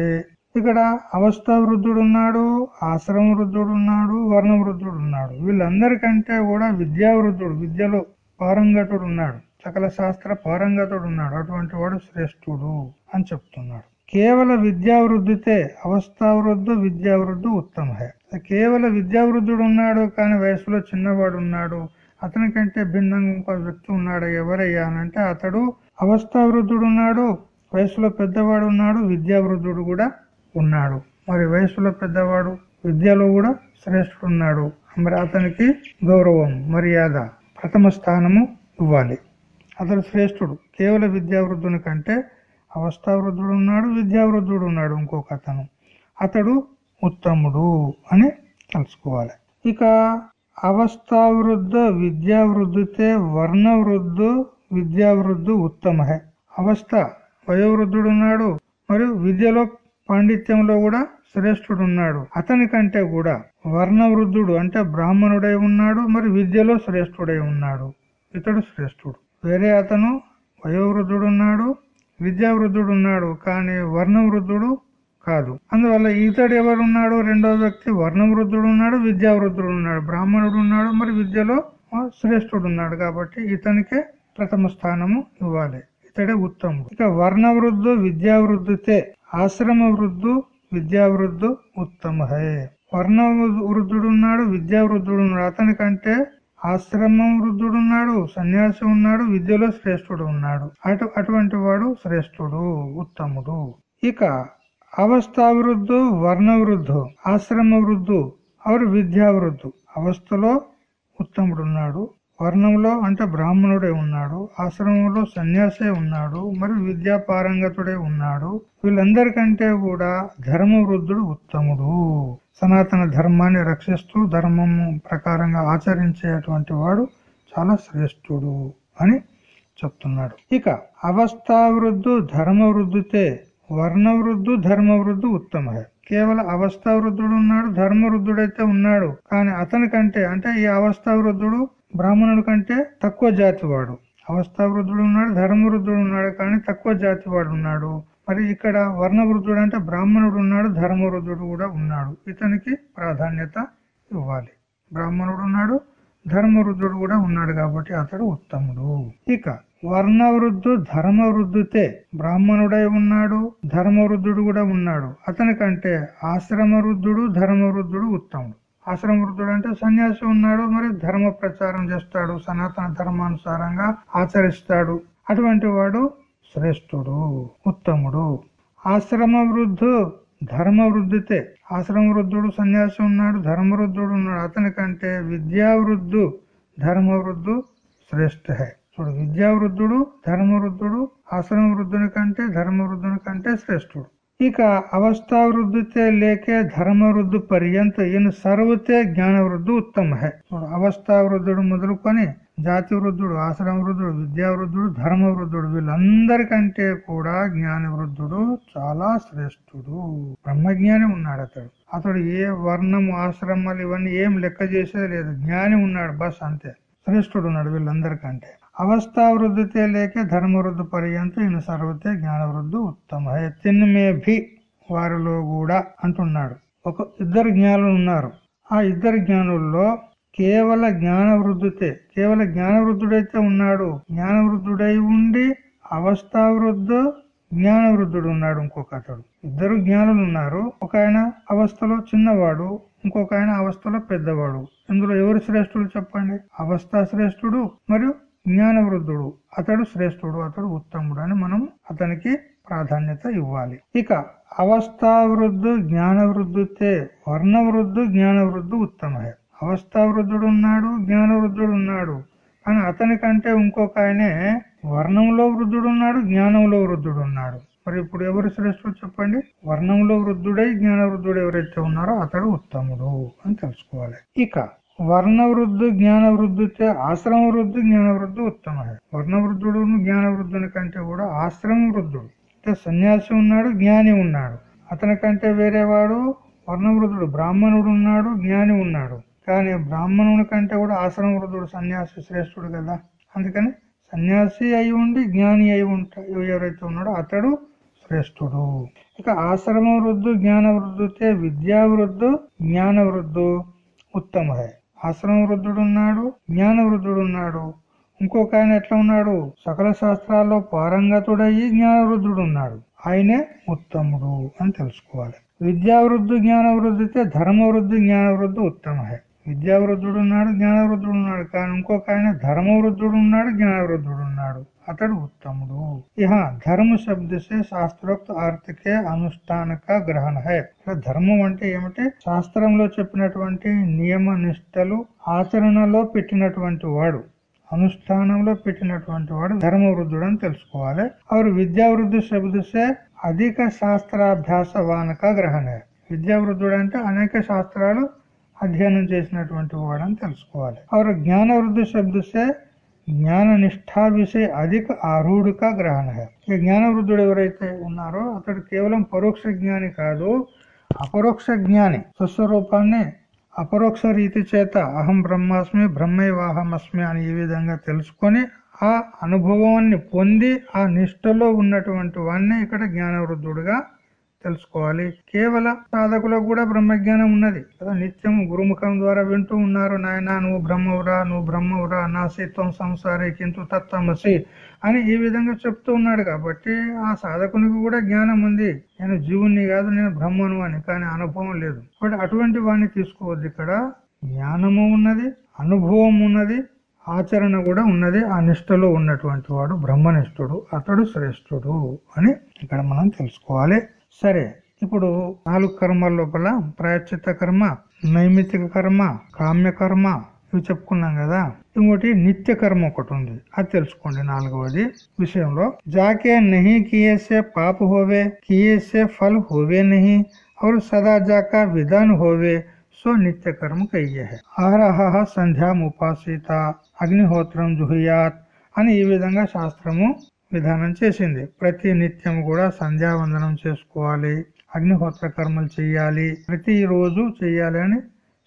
ఇక్కడ అవస్థా వృద్ధుడు ఉన్నాడు ఆశ్రమ వృద్ధుడు ఉన్నాడు వర్ణ వృద్ధుడు ఉన్నాడు వీళ్ళందరికంటే కూడా విద్యా వృద్ధుడు విద్యలో పారంగతుడు ఉన్నాడు సకల శాస్త్ర పారంగతుడు ఉన్నాడు అటువంటి వాడు శ్రేష్ఠుడు అని చెప్తున్నాడు. కేవల విద్యావృద్ధితే అవస్థావృద్ధ విద్యావృద్ధు ఉత్తమ కేవల విద్యావృద్ధుడు ఉన్నాడు కానీ వయసులో చిన్నవాడు ఉన్నాడు అతని కంటే భిన్నంగా ఇంకో వ్యక్తి ఉన్నాడు ఎవరయ్యా అంటే అతడు అవస్థావృద్ధుడు ఉన్నాడు వయసులో పెద్దవాడు ఉన్నాడు విద్యావృద్ధుడు కూడా ఉన్నాడు మరి వయసులో పెద్దవాడు విద్యలో కూడా శ్రేష్ఠుడు ఉన్నాడు మరి అతనికి గౌరవం మర్యాద ప్రథమ స్థానము ఇవ్వాలి అతడు శ్రేష్ఠుడు కేవల విద్యావృద్ధుని కంటే అవస్థావృద్ధుడు ఉన్నాడు విద్యావృద్ధుడు ఉన్నాడు ఇంకొక అతను. అతడు ఉత్తముడు అని తెలుసుకోవాలి. ఇక అవస్థావృద్ధ విద్యావృద్ధితే వర్ణవృద్ధు విద్యావృద్ధు ఉత్తమహే. అవస్థ వయోవృద్ధుడు ఉన్నాడు మరియు విద్యలో పాండిత్యంలో కూడా శ్రేష్ఠుడు ఉన్నాడు అతని కంటే కూడా వర్ణవృద్ధుడు అంటే బ్రాహ్మణుడై ఉన్నాడు మరి విద్యలో శ్రేష్ఠుడై ఉన్నాడు. ఇతడు శ్రేష్ఠుడు. వేరే అతను వయోవృద్ధుడు ఉన్నాడు విద్యావృద్ధుడు ఉన్నాడు కానీ వర్ణవృద్ధుడు కాదు. అందువల్ల ఇతడు ఎవరున్నాడు రెండో వ్యక్తి వర్ణవృద్ధుడు ఉన్నాడు విద్యావృద్ధుడు ఉన్నాడు బ్రాహ్మణుడు ఉన్నాడు మరి విద్యలో శ్రేష్ఠుడు ఉన్నాడు కాబట్టి ఇతనికే ప్రథమ స్థానము ఇవ్వాలి. ఇతడే ఉత్తముడు. ఇక వర్ణవృద్ధు విద్యావృద్ధితే ఆశ్రమ వృద్ధు విద్యావృద్ధు ఉత్తమ హే వర్ణ వృద్ధుడు ఉన్నాడు విద్యా వృద్ధుడు ఉన్నాడు అతనికంటే ఆశ్రమం వృద్ధుడు ఉన్నాడు సన్యాసి ఉన్నాడు విద్యలో శ్రేష్ఠుడు ఉన్నాడు. అటు అటువంటి వాడు శ్రేష్ఠుడు ఉత్తముడు. ఇక అవస్థావృద్ధు వర్ణవృద్ధు ఆశ్రమ వృద్ధు అవరు విద్యావృద్ధు. అవస్థలో ఉత్తముడు ఉన్నాడు వర్ణంలో అంటే బ్రాహ్మణుడే ఉన్నాడు ఆశ్రమంలో సన్యాసే ఉన్నాడు మరి విద్యా పారంగతుడే ఉన్నాడు. వీళ్ళందరికంటే కూడా ధర్మ వృద్ధుడు ఉత్తముడు. సనాతన ధర్మాన్ని రక్షిస్తూ ధర్మము ప్రకారంగా ఆచరించేటువంటి వాడు చాలా శ్రేష్ఠుడు అని చెప్తున్నాడు. ఇక అవస్థావృద్ధు ధర్మ వృద్ధితే ధర్మవృద్ధు ధర్మ వృద్ధు ఉత్తమ. కేవలం అవస్థా వృద్ధుడు ఉన్నాడు ధర్మవృద్ధుడైతే ఉన్నాడు. కానీ అతని కంటే అంటే ఈ అవస్థా వృద్ధుడు బ్రాహ్మణుడు కంటే తక్కువ జాతి వాడు అవస్థా వృద్ధుడు ఉన్నాడు ధర్మవృద్ధుడు ఉన్నాడు కానీ తక్కువ జాతి వాడు ఉన్నాడు. మరి ఇక్కడ వర్ణవృద్ధుడు అంటే బ్రాహ్మణుడు ఉన్నాడు ధర్మవృద్ధుడు కూడా ఉన్నాడు. ఇతనికి ప్రాధాన్యత ఇవ్వాలి. బ్రాహ్మణుడు ఉన్నాడు ధర్మవృద్ధుడు కూడా ఉన్నాడు కాబట్టి అతడు ఉత్తముడు. ఇక వర్ణవృద్ధు ధర్మవృద్ధుతే బ్రాహ్మణుడై ఉన్నాడు ధర్మవృద్ధుడు కూడా ఉన్నాడు. అతనికంటే ఆశ్రమ వృద్ధుడు ధర్మవృద్ధుడు ఉత్తముడు. ఆశ్రమ వృద్ధుడు అంటే సన్యాసి ఉన్నాడు మరి ధర్మ ప్రచారం చేస్తాడు సనాతన ధర్మానుసారంగా ఆచరిస్తాడు. అటువంటి వాడు శ్రేష్ఠుడు ఉత్తముడు. ఆశ్రమ వృద్ధు ధర్మ వృద్ధితే. ఆశ్రమ వృద్ధుడు సన్యాసి ఉన్నాడు ధర్మవృద్ధుడు ఉన్నాడు. అతని కంటే విద్యా ధర్మ వృద్ధు శ్రేష్ఠ. హై చూడు విద్యావృద్ధుడు ధర్మవృద్ధుడు ఆశ్రమ వృద్ధుని కంటే ధర్మవృద్ధుని కంటే శ్రేష్ఠుడు. ఇక అవస్థావృద్ధితే లేకే ధర్మవృద్ధు పర్యంత ఈయన సర్వతే జ్ఞాన వృద్ధి ఉత్తమ అవస్థా వృద్ధుడు మొదలుకొని జాతి వృద్ధుడు ఆశ్రమ వృద్ధుడు విద్యా వృద్ధుడు ధర్మ వృద్ధుడు వీళ్ళందరికంటే కూడా జ్ఞాన వృద్ధుడు చాలా శ్రేష్ఠుడు బ్రహ్మజ్ఞాని ఉన్నాడు అతడు అతడు ఏ వర్ణము ఆశ్రమాలు ఇవన్నీ ఏం లెక్క చేసేది లేదు జ్ఞాని ఉన్నాడు బస్ అంతే శ్రేష్ఠుడు ఉన్నాడు వీళ్ళందరికంటే అవస్థావృద్ధితే లేక ధర్మవృద్ధి పర్యంత ఈయన సర్వతే జ్ఞానవృద్ధి ఉత్తమ తిన్మేభి వారిలో కూడా అంటున్నాడు. ఒక ఇద్దరు జ్ఞానులు ఉన్నారు. ఆ ఇద్దరు జ్ఞానుల్లో కేవల జ్ఞానవృద్ధితే కేవల జ్ఞానవృద్ధుడైతే ఉన్నాడు. జ్ఞానవృద్ధుడై ఉండి అవస్థావృద్ధు జ్ఞానవృద్ధుడు ఉన్నాడు ఇంకొక అతడు. ఇద్దరు జ్ఞానులు ఉన్నారు. ఒక ఆయన అవస్థలో చిన్నవాడు ఇంకొక ఆయన అవస్థలో పెద్దవాడు. ఇందులో ఎవరు శ్రేష్ఠుడు చెప్పండి? అవస్థా శ్రేష్ఠుడు మరియు జ్ఞానవృద్ధుడు. అతడు శ్రేష్ఠుడు అతడు ఉత్తముడు అని మనం అతనికి ప్రాధాన్యత ఇవ్వాలి. ఇక అవస్థావృద్ధు జ్ఞానవృద్ధుతే వర్ణవృద్ధు జ్ఞానవృద్ధు వర్ణ వృద్ధు ఉత్తమ అవస్థావృద్ధుడు ఉన్నాడు జ్ఞాన వృద్ధుడు ఉన్నాడు. కానీ అతని కంటే ఇంకొక ఆయనే వర్ణంలో వృద్ధుడు ఉన్నాడు జ్ఞానంలో వృద్ధుడు ఉన్నాడు. మరి ఇప్పుడు ఎవరు శ్రేష్ఠుడు చెప్పండి? వర్ణంలో వృద్ధుడై జ్ఞానవృద్ధుడు ఎవరైతే ఉన్నారో అతడు ఉత్తముడు అని తెలుసుకోవాలి. ఇక వర్ణవృద్ధు వృద్ధు జ్ఞాన వృద్ధితే ఆశ్రమ వృద్ధి జ్ఞాన ఉత్తమ వర్ణ జ్ఞానవృద్ధుని కంటే కూడా ఆశ్రమ వృద్ధుడు అంటే సన్యాసి ఉన్నాడు జ్ఞాని ఉన్నాడు అతని కంటే వేరేవాడు వర్ణవృద్ధుడు బ్రాహ్మణుడు ఉన్నాడు జ్ఞాని ఉన్నాడు కానీ బ్రాహ్మణుని కంటే కూడా ఆశ్రమ వృద్ధుడు సన్యాసి శ్రేష్ఠుడు కదా అందుకని సన్యాసి అయి ఉండి జ్ఞాని అయి ఉంటా ఎవరైతే ఉన్నాడో అతడు శ్రేష్ఠుడు ఇక ఆశ్రమ వృద్ధు జ్ఞాన వృద్ధుతే విద్యా వృద్ధు జ్ఞాన వృద్ధు ఉత్తమ ఆశ్రమ వృద్ధుడున్నాడు జ్ఞాన వృద్ధుడున్నాడు. ఇంకొక ఆయన ఎట్లా ఉన్నాడు? సకల శాస్త్రాల్లో పారంగతుడయ్యి జ్ఞాన ఉన్నాడు ఆయనే ఉత్తముడు అని తెలుసుకోవాలి. విద్యావృద్ధు జ్ఞాన వృద్ధితే ధర్మ వృద్ధి జ్ఞాన వృద్ధి ఉత్తమ విద్యావృద్ధుడున్నాడు జ్ఞానవృద్ధుడున్నాడు ఉన్నాడు ఉన్నాడు కానీ ఇంకొక ఆయన ధర్మ జ్ఞానవృద్ధుడున్నాడు అతడు ఉత్తముడు ఇహ ధర్మ శబ్దసే శాస్త్రోక్త ఆర్థికే అనుష్ఠానక గ్రహణ హై ధర్మం అంటే ఏమిటి శాస్త్రంలో చెప్పినటువంటి నియమ నిష్టలు ఆచరణలో పెట్టినటువంటి వాడు అనుష్ఠానంలో పెట్టినటువంటి వాడు ధర్మ వృద్ధుడు అని తెలుసుకోవాలి అవరు విద్యా వృద్ధి శబ్దసే అధిక శాస్త్రాభ్యాస వానక గ్రహణ విద్యా వృద్ధుడు అంటే అనేక శాస్త్రాలు అధ్యయనం చేసినటువంటి వాడు అని తెలుసుకోవాలి అవరు జ్ఞాన వృద్ధి శబ్దసే జ్ఞాన నిష్ఠా విషయ అధిక ఆరూఢక గ్రహణ. జ్ఞానవృద్ధుడు ఎవరైతే ఉన్నారో అతడు కేవలం పరోక్ష జ్ఞాని కాదు అపరోక్ష జ్ఞాని. స్వస్వరూపాన్ని అపరోక్ష రీతి చేత అహం బ్రహ్మాస్మి బ్రహ్మైవాహమస్మి అని ఈ విధంగా తెలుసుకొని ఆ అనుభవాన్ని పొంది ఆ నిష్టలో ఉన్నటువంటి వాణ్ణి ఇక్కడ జ్ఞానవృద్ధుడుగా తెలుసుకోవాలి. కేవల సాధకులకు కూడా బ్రహ్మజ్ఞానం ఉన్నది. కదా నిత్యం గురుముఖం ద్వారా వింటూ ఉన్నారు. నాయన నువ్వు బ్రహ్మవురా నువ్వు బ్రహ్మవురా నాసిత్వం సంసారి కింటు తత్వమసి అని ఈ విధంగా చెప్తూ ఉన్నాడు కాబట్టి ఆ సాధకునికి కూడా జ్ఞానం ఉంది. నేను జీవుణ్ణి కాదు నేను బ్రహ్మను అని. కానీ అనుభవం లేదు. కాబట్టి అటువంటి వాడిని తీసుకోవద్దు ఇక్కడ. జ్ఞానము ఉన్నది అనుభవం ఉన్నది ఆచరణ కూడా ఉన్నది. ఆ నిష్టలో ఉన్నటువంటి వాడు బ్రహ్మనిష్ఠుడు అతడు శ్రేష్ఠుడు అని ఇక్కడ మనం తెలుసుకోవాలి. సరే ఇప్పుడు నాలుగు కర్మల లోపల ప్రాయశ్చిత్త కర్మ నైమిత్తిక కర్మ కామ్య కర్మ ఇవి చెప్పుకున్నాం కదా ఇంకోటి నిత్య కర్మ ఒకటి ఉంది అది తెలుసుకోండి నాలుగవది విషయంలో జాకే నహి కియేసే పాప హోవే కియేసే ఫల్ హోవే నహి और सदा जाका विधान होवे సో నిత్య కర్మ కయ్యే ఆరహ సంధ్యాం ఉపాసిత అగ్నిహోత్రం జుహియాత్ అని ఈ విధంగా శాస్త్రము విధానం చేసింది. ప్రతి నిత్యం కూడా సంధ్యావందనం చేసుకోవాలి. అగ్నిహోత్ర కర్మలు చేయాలి ప్రతి రోజు చేయాలి అని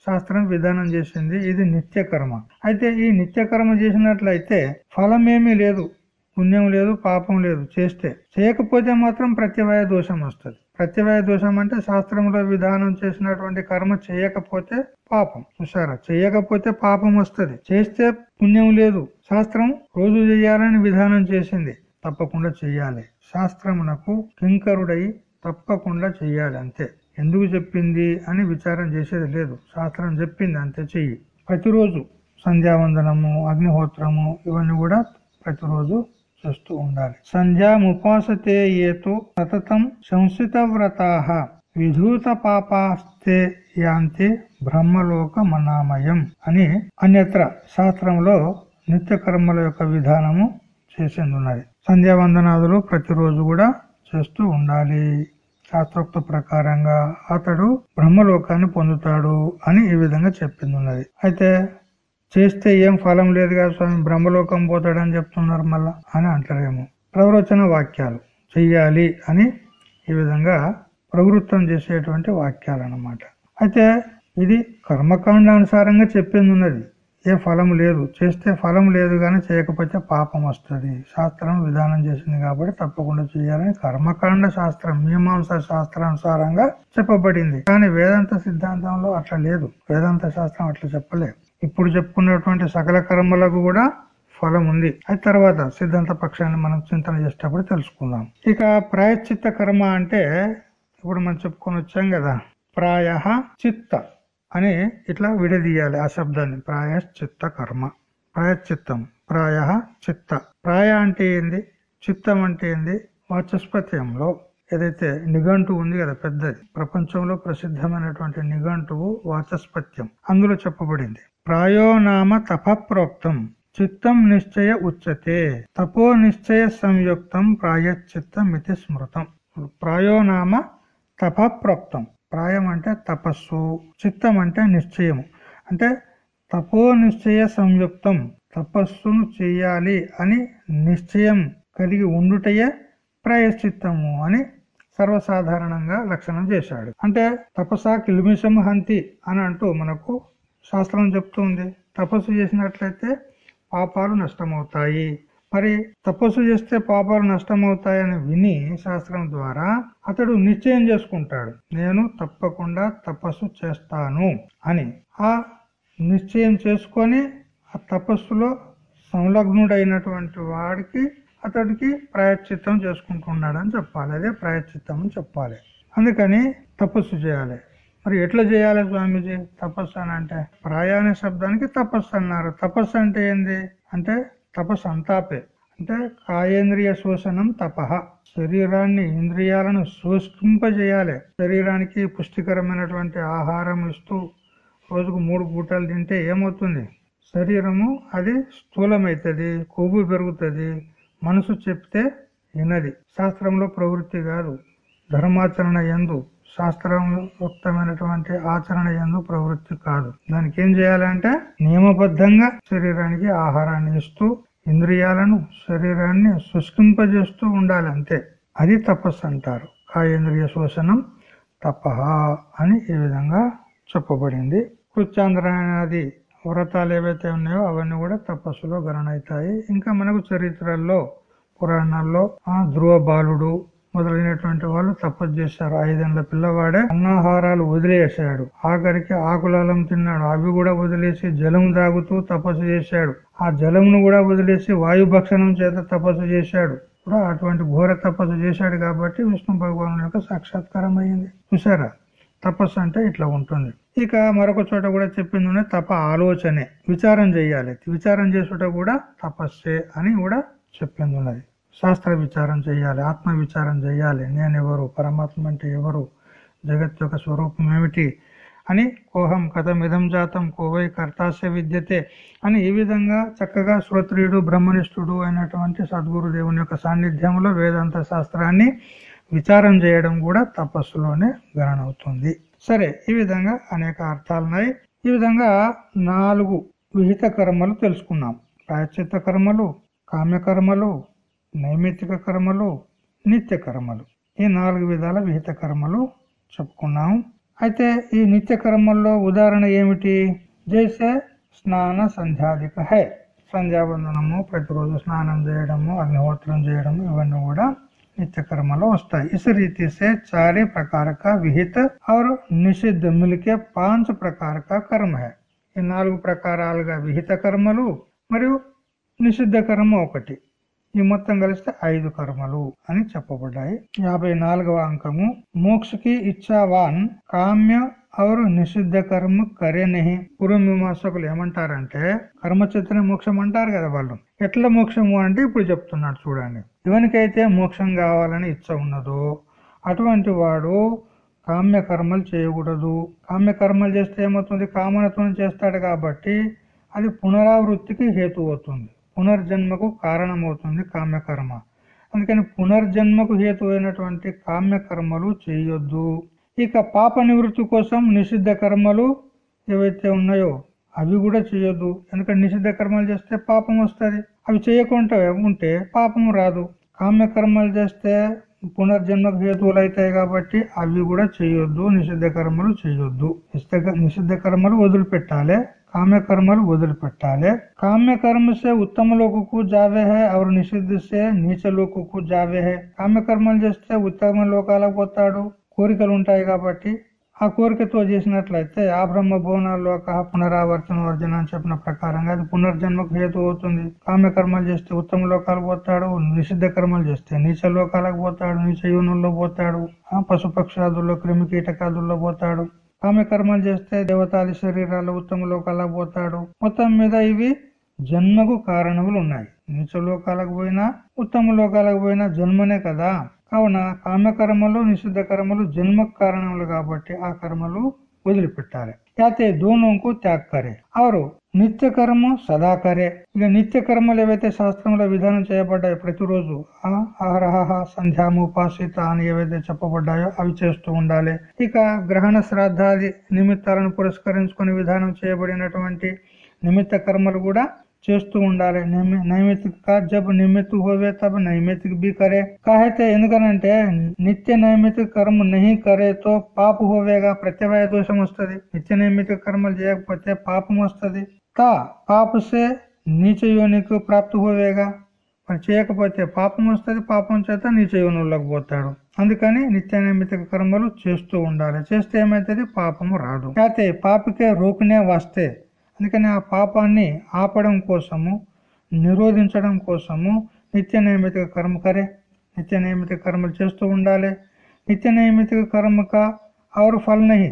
శాస్త్రం విధానం చేసింది. ఇది నిత్య కర్మ. అయితే ఈ నిత్య కర్మ చేసినట్లయితే ఫలమేమీ లేదు. పుణ్యం లేదు పాపం లేదు. చేస్తే చేయకపోతే మాత్రం ప్రత్యవాయ దోషం వస్తుంది. ప్రత్యవాయ దోషం అంటే శాస్త్రంలో విధానం చేసినటువంటి కర్మ చేయకపోతే పాపం. చూసారా చేయకపోతే పాపం వస్తుంది. చేస్తే పుణ్యం లేదు. శాస్త్రం రోజు చేయాలని విధానం చేసింది. తప్పకుండా చెయ్యాలి. శాస్త్రమునకు కింకరుడై తప్పకుండా చెయ్యాలి అంతే. ఎందుకు చెప్పింది అని విచారం చేసేది లేదు. శాస్త్రం చెప్పింది అంతే చెయ్యి. ప్రతిరోజు సంధ్యావందనము అగ్నిహోత్రము ఇవన్నీ కూడా ప్రతిరోజు చేస్తూ ఉండాలి. సంధ్యాముపాసతే ఏతు సతతం సంసిత వ్రతాహ విధూత పాపాస్తే యాంతి బ్రహ్మలోక మనామయం అని అన్యత్ర శాస్త్రంలో నిత్య కర్మల యొక్క విధానము చేసింది ఉన్నది సంధ్యావందనాదులు ప్రతిరోజు కూడా చేస్తూ ఉండాలి. శాస్త్రోక్త ప్రకారంగా అతడు బ్రహ్మలోకాన్ని పొందుతాడు అని ఈ విధంగా చెప్పింది ఉన్నది. అయితే చేస్తే ఏం ఫలం లేదు కదా స్వామి బ్రహ్మలోకం పోతాడని చెప్తున్నారు మళ్ళా అని అంటారేమో. ప్రవచన వాక్యాలు చెయ్యాలి అని ఈ విధంగా ప్రవృత్తం చేసేటువంటి వాక్యాలు అన్నమాట అయితే ఇది కర్మకాండానుసారంగా చెప్పింది ఉన్నది. ఏ ఫలం లేదు. చేస్తే ఫలం లేదు కానీ చేయకపోతే పాపం వస్తుంది. శాస్త్రం విధానం చేసింది కాబట్టి తప్పకుండా చేయాలని కర్మకాండ శాస్త్రం మీమాంస శాస్త్రానుసారంగా చెప్పబడింది. కానీ వేదాంత సిద్ధాంతంలో అట్లా లేదు. వేదాంత శాస్త్రం అట్లా చెప్పలేదు. ఇప్పుడు చెప్పుకున్నటువంటి సకల కర్మలకు కూడా ఫలం ఉంది. అది తర్వాత సిద్ధాంత పక్షాన్ని మనం చింతన చేసేటప్పుడు తెలుసుకుందాం. ఇక ప్రాయశ్చిత్త కర్మ అంటే ఇప్పుడు మనం చెప్పుకొని వచ్చాం కదా. ప్రాయ చిత్త. అని ఇట్లా విడదీయాలి ఆ శబ్దాన్ని. ప్రాయశ్చిత్త కర్మ. ప్రాయశ్చిత్తం. ప్రాయ చిత్త. ప్రాయ అంటే ఏంది? చిత్తం అంటే ఏంది? వాచస్పత్యంలో. ఏదైతే నిఘంటు ఉంది కదా పెద్దది. ప్రపంచంలో ప్రసిద్ధమైనటువంటి నిఘంటువు వాచస్పత్యం. అందులో చెప్పబడింది. ప్రాయోనామ తపప్రోక్తం. చిత్తం నిశ్చయ ఉచ్యతే. తపో నిశ్చయ సంయుక్తం ప్రాయశ్చిత్తం ఇది స్మృతం. ప్రాయోనామ తపప్రోక్తం. ప్రాయం అంటే తపస్సు చిత్తం అంటే నిశ్చయము. అంటే తపో నిశ్చయ సంయుక్తం తపస్సును చేయాలి అని నిశ్చయం కలిగి ఉండుటయే ప్రాయశ్చిత్తము అని సర్వసాధారణంగా లక్షణం చేశాడు. అంటే తపసా కిల్మిషం హంతి అని అంటూ మనకు శాస్త్రం చెప్తుంది తపస్సు చేసినట్లయితే పాపాలు నష్టమవుతాయి. మరి తపస్సు చేస్తే పాపాలు నష్టమవుతాయని విని శాస్త్రం ద్వారా అతడు నిశ్చయం చేసుకుంటాడు. నేను తప్పకుండా తపస్సు చేస్తాను అని. ఆ నిశ్చయం చేసుకొని ఆ తపస్సులో సంలగ్నుడైనటువంటి వాడికి అతడికి ప్రాయశ్చిత్తం చేసుకుంటున్నాడు అని చెప్పాలి. అదే ప్రాయశ్చిత్తం అని చెప్పాలి. అందుకని తపస్సు చేయాలి. మరి ఎట్లా చేయాలి స్వామీజీ? తపస్సు అని అంటే ప్రాయాణ శబ్దానికి తపస్సు అన్నారు. తపస్సు అంటే ఏంది? అంటే తపస్సు అంతాపే అంటే కాయేంద్రియ శోషణం తప. శరీరాన్ని ఇంద్రియాలను శోషింపజేయాలి. శరీరానికి పుష్టికరమైనటువంటి ఆహారం ఇస్తూ రోజుకు మూడు పూటలు తింటే ఏమవుతుంది? శరీరము అది స్థూలమైతుంది కొవ్వు పెరుగుతుంది మనసు చెప్తే వినది. శాస్త్రంలో ప్రవృత్తి కాదు. ధర్మాచరణ ఎందు శాస్త్రయుక్తమైనటువంటి ఆచరణ ఎందు ప్రవృత్తి కాదు. దానికి ఏం చేయాలంటే నియమబద్ధంగా శరీరానికి ఆహారాన్ని ఇస్తూ ఇంద్రియాలను శరీరాన్ని శుష్కింపజేస్తూ ఉండాలి అంతే. అది తపస్సు అంటారు. కాయేంద్రియ శోషణం తపహ అని ఈ విధంగా చెప్పబడింది. కృత్యాంధ్రాది వ్రతాలు ఏవైతే ఉన్నాయో అవన్నీ కూడా తపస్సులో గణనవుతాయి ఇంకా మనకు చరిత్రల్లో పురాణాల్లో ఆ ధ్రువ బాలుడు మొదలైనటువంటి వాళ్ళు తపస్సు చేశారు. ఐదేళ్ళ పిల్లవాడే అన్నాహారాలు వదిలేసాడు ఆఖరికి ఆకులాలం తిన్నాడు. అవి కూడా వదిలేసి జలం తాగుతూ తపస్సు చేశాడు. ఆ జలంను కూడా వదిలేసి వాయు భక్షణం చేత తపస్సు చేశాడు. కూడా అటువంటి ఘోర తపస్సు చేశాడు కాబట్టి విష్ణు భగవాను యొక్క సాక్షాత్కారం అయింది చూసారా తపస్సు అంటే ఇట్లా ఉంటుంది. ఇక మరొక చోట కూడా చెప్పింది తప ఆలోచనే. విచారం చేయాలి. విచారం చేసుట కూడా తపస్సే అని కూడా చెప్పింది ఉన్నది. శాస్త్ర విచారం చేయాలి ఆత్మ విచారం చేయాలి. నేను ఎవరు పరమాత్మ అంటే ఎవరు? జగత్ యొక్క స్వరూపం ఏమిటి? అని కోహం కథమిదం జాతం కోవై కర్తాస్య విద్యతే అని ఈ విధంగా చక్కగా శ్రోత్రియుడు బ్రహ్మనిష్ఠుడు అయినటువంటి సద్గురుదేవుని యొక్క సాన్నిధ్యంలో వేదాంత శాస్త్రాన్ని విచారం చేయడం కూడా తపస్సులోనే గణనవుతుంది. సరే ఈ విధంగా అనేక అర్థాలున్నాయి ఈ విధంగా నాలుగు విహిత కర్మలు తెలుసుకున్నాం. ప్రాయశ్చిత్త కర్మలు కామ్యకర్మలు నైమిత్తిక కర్మలు నిత్య కర్మలు ఈ నాలుగు విధాల విహిత కర్మలు చెప్పుకున్నాం అయితే ఈ నిత్య కర్మల్లో ఉదాహరణ ఏమిటి జైసే స్నాన సంధ్యాధిక హై సంధ్యావందనము ప్రతిరోజు స్నానం చేయడము అగ్నిహోత్రం చేయడము ఇవన్నీ కూడా नित्य कर्मलो వస్తాయి इस रीति से चार प्रकार का विहित और निषिद्ध मिलके पांच प्रकार का कर्म है ఈ నాలుగు ప్రకారాలుగా విహిత కర్మలు మరియు నిషిద్ధ కర్మ ఒకటి ఈ మొత్తం కలిస్తే ఐదు కర్మలు అని చెప్పబడ్డాయి. యాభై నాలుగవ అంకము. మోక్షకి ఇచ్చావాన్ కామ్య అవరు నిషిద్ధ కర్మ కరే నహి పూర్వమీమాంసకులు ఏమంటారంటే కర్మచిత్తని మోక్షం అంటారు కదా వాళ్ళు. ఎట్లా మోక్షము అంటే ఇప్పుడు చెప్తున్నాడు చూడండి. ఇవనికైతే మోక్షం కావాలని ఇచ్చ ఉన్నదో అటువంటి వాడు కామ్య కర్మలు చేయకూడదు. కామ్య కర్మలు చేస్తే ఏమవుతుంది? కామనతో చేస్తాడు కాబట్టి అది పునరావృత్తికి హేతు అవుతుంది. పునర్జన్మకు కారణమవుతుంది కామ్యకర్మ. అందుకని పునర్జన్మకు హేతు అయినటువంటి కామ్యకర్మలు చేయొద్దు. ఇక పాప నివృత్తి కోసం నిషిద్ధ కర్మలు ఏవైతే ఉన్నాయో అవి కూడా చేయొద్దు. ఎందుకంటే నిషిద్ధ కర్మలు చేస్తే పాపం వస్తుంది. అవి చేయకుండా ఉంటే పాపం రాదు. కామ్యకర్మలు చేస్తే పునర్జన్మకు హేతువులు అవుతాయి కాబట్టి అవి కూడా చేయొద్దు నిషిద్ధ కర్మలు చేయొద్దు. నిషిద్ధ కర్మలు వదిలిపెట్టాలి. కామ్యకర్మలు वजल पट्टाले काम्य कर्म से उत्तम అవరు को जावे है और निषिद्ध से కామ్య కర్మలు చేస్తే ఉత్తమ లోకాలకు పోతాడు కోరికలు ఉంటాయి కాబట్టి. ఆ కోరికతో చేసినట్లయితే ఆ బ్రహ్మ భువన లోక పునరావర్తన వర్జన అని చెప్పిన ప్రకారంగా అది పునర్జన్మకు హేతు అవుతుంది. కామ్య కర్మలు చేస్తే ఉత్తమ లోకాలకు పోతాడు నిషిద్ధ కర్మలు చేస్తే నీచ లోకాలకు పోతాడు నీచ యూనుల్లో పోతాడు పశుపక్షాదుల్లో క్రిమికీటకాదుల్లో పోతాడు. కామ్య కర్మలు చేస్తే దేవతాది శరీరాలు ఉత్తమ లోకాలకు పోతాడు. మొత్తం మీద ఇవి జన్మకు కారణములు ఉన్నాయి. నీచ లోకాలకు పోయినా ఉత్తమ లోకాలకు పోయినా జన్మనే కదా. కావున కామ్యకర్మలు నిషిద్ధ కర్మలు జన్మకు కారణములు కాబట్టి ఆ కర్మలు వదిలిపెట్టాలి. అయితే దోనోంకు త్యాగ్ కరే. అవరు నిత్యకర్మ సదాకరే. సదా కరే ఇక నిత్య కర్మలు ఏవైతే శాస్త్రంలో విధానం చేయబడ్డాయో ప్రతిరోజు ఆహరహ సంధ్యాముపాసిత అని ఏవైతే చెప్పబడ్డాయో అవి చేస్తూ ఉండాలి. ఇక గ్రహణ శ్రాద్ధాది నిమిత్తాలను పురస్కరించుకుని విధానం చేయబడినటువంటి నిమిత్త కర్మలు కూడా చేస్తూ ఉండాలి. నైమిత్తిక జబ్ నిమిత్త హోవే తబ నైమిత్తిక బి కరే. కాహైతే ఎందుకనంటే నిత్య నైమిత్తిక కర్మ నహి కరే తో పాప హోవేగా ప్రత్యవయ దోషం వస్తుంది. నిత్య నైమిత్తిక కర్మలు చేయకపోతే పాపం వస్తుంది. తా పాపసే నీచ యోనికి ప్రాప్తి హోవేగా. మరి చేయకపోతే పాపం వస్తుంది పాపం చేత నీచ యోనుల్లోకి పోతాడు. అందుకని నిత్య కర్మలు చేస్తూ ఉండాలి. చేస్తే ఏమైతుంది? పాపము రాదు. అయితే పాపికే రోకనే వస్తే. అందుకని ఆ పాపాన్ని ఆపడం కోసము నిరోధించడం కోసము నిత్య నైమితిక కర్మ కరే. నిత్య నైమితిక కర్మలు చేస్తూ ఉండాలి. నిత్య నైమితిక కర్మక ఆరు ఫలనహి.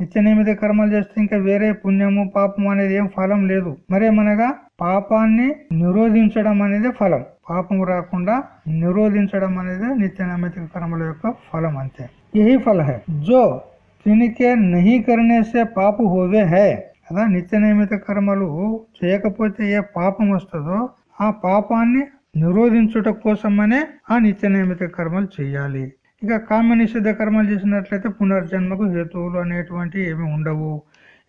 నైమితిక కర్మలు చేస్తే ఇంకా వేరే పుణ్యము పాపము అనేది ఏం ఫలం లేదు. మరేమనగా పాపాన్ని నిరోధించడం అనేది ఫలం. పాపం రాకుండా నిరోధించడం అనేది నిత్య నైమితిక కర్మల యొక్క ఫలం అంతే. ఏ ఫల హై జో తినికే నహి కర్నే పాపు హోవే హై. అదా నిత్య నియమిత కర్మలు చేయకపోతే ఏ పాపం వస్తుందో ఆ పాపాన్ని నిరోధించుట కోసమనే ఆ నిత్య నియమిత కర్మలు చేయాలి. ఇక కామ్య నిషిద్ధ కర్మలు చేసినట్లయితే పునర్జన్మకు హేతువులు అనేటువంటి ఏమి ఉండవు.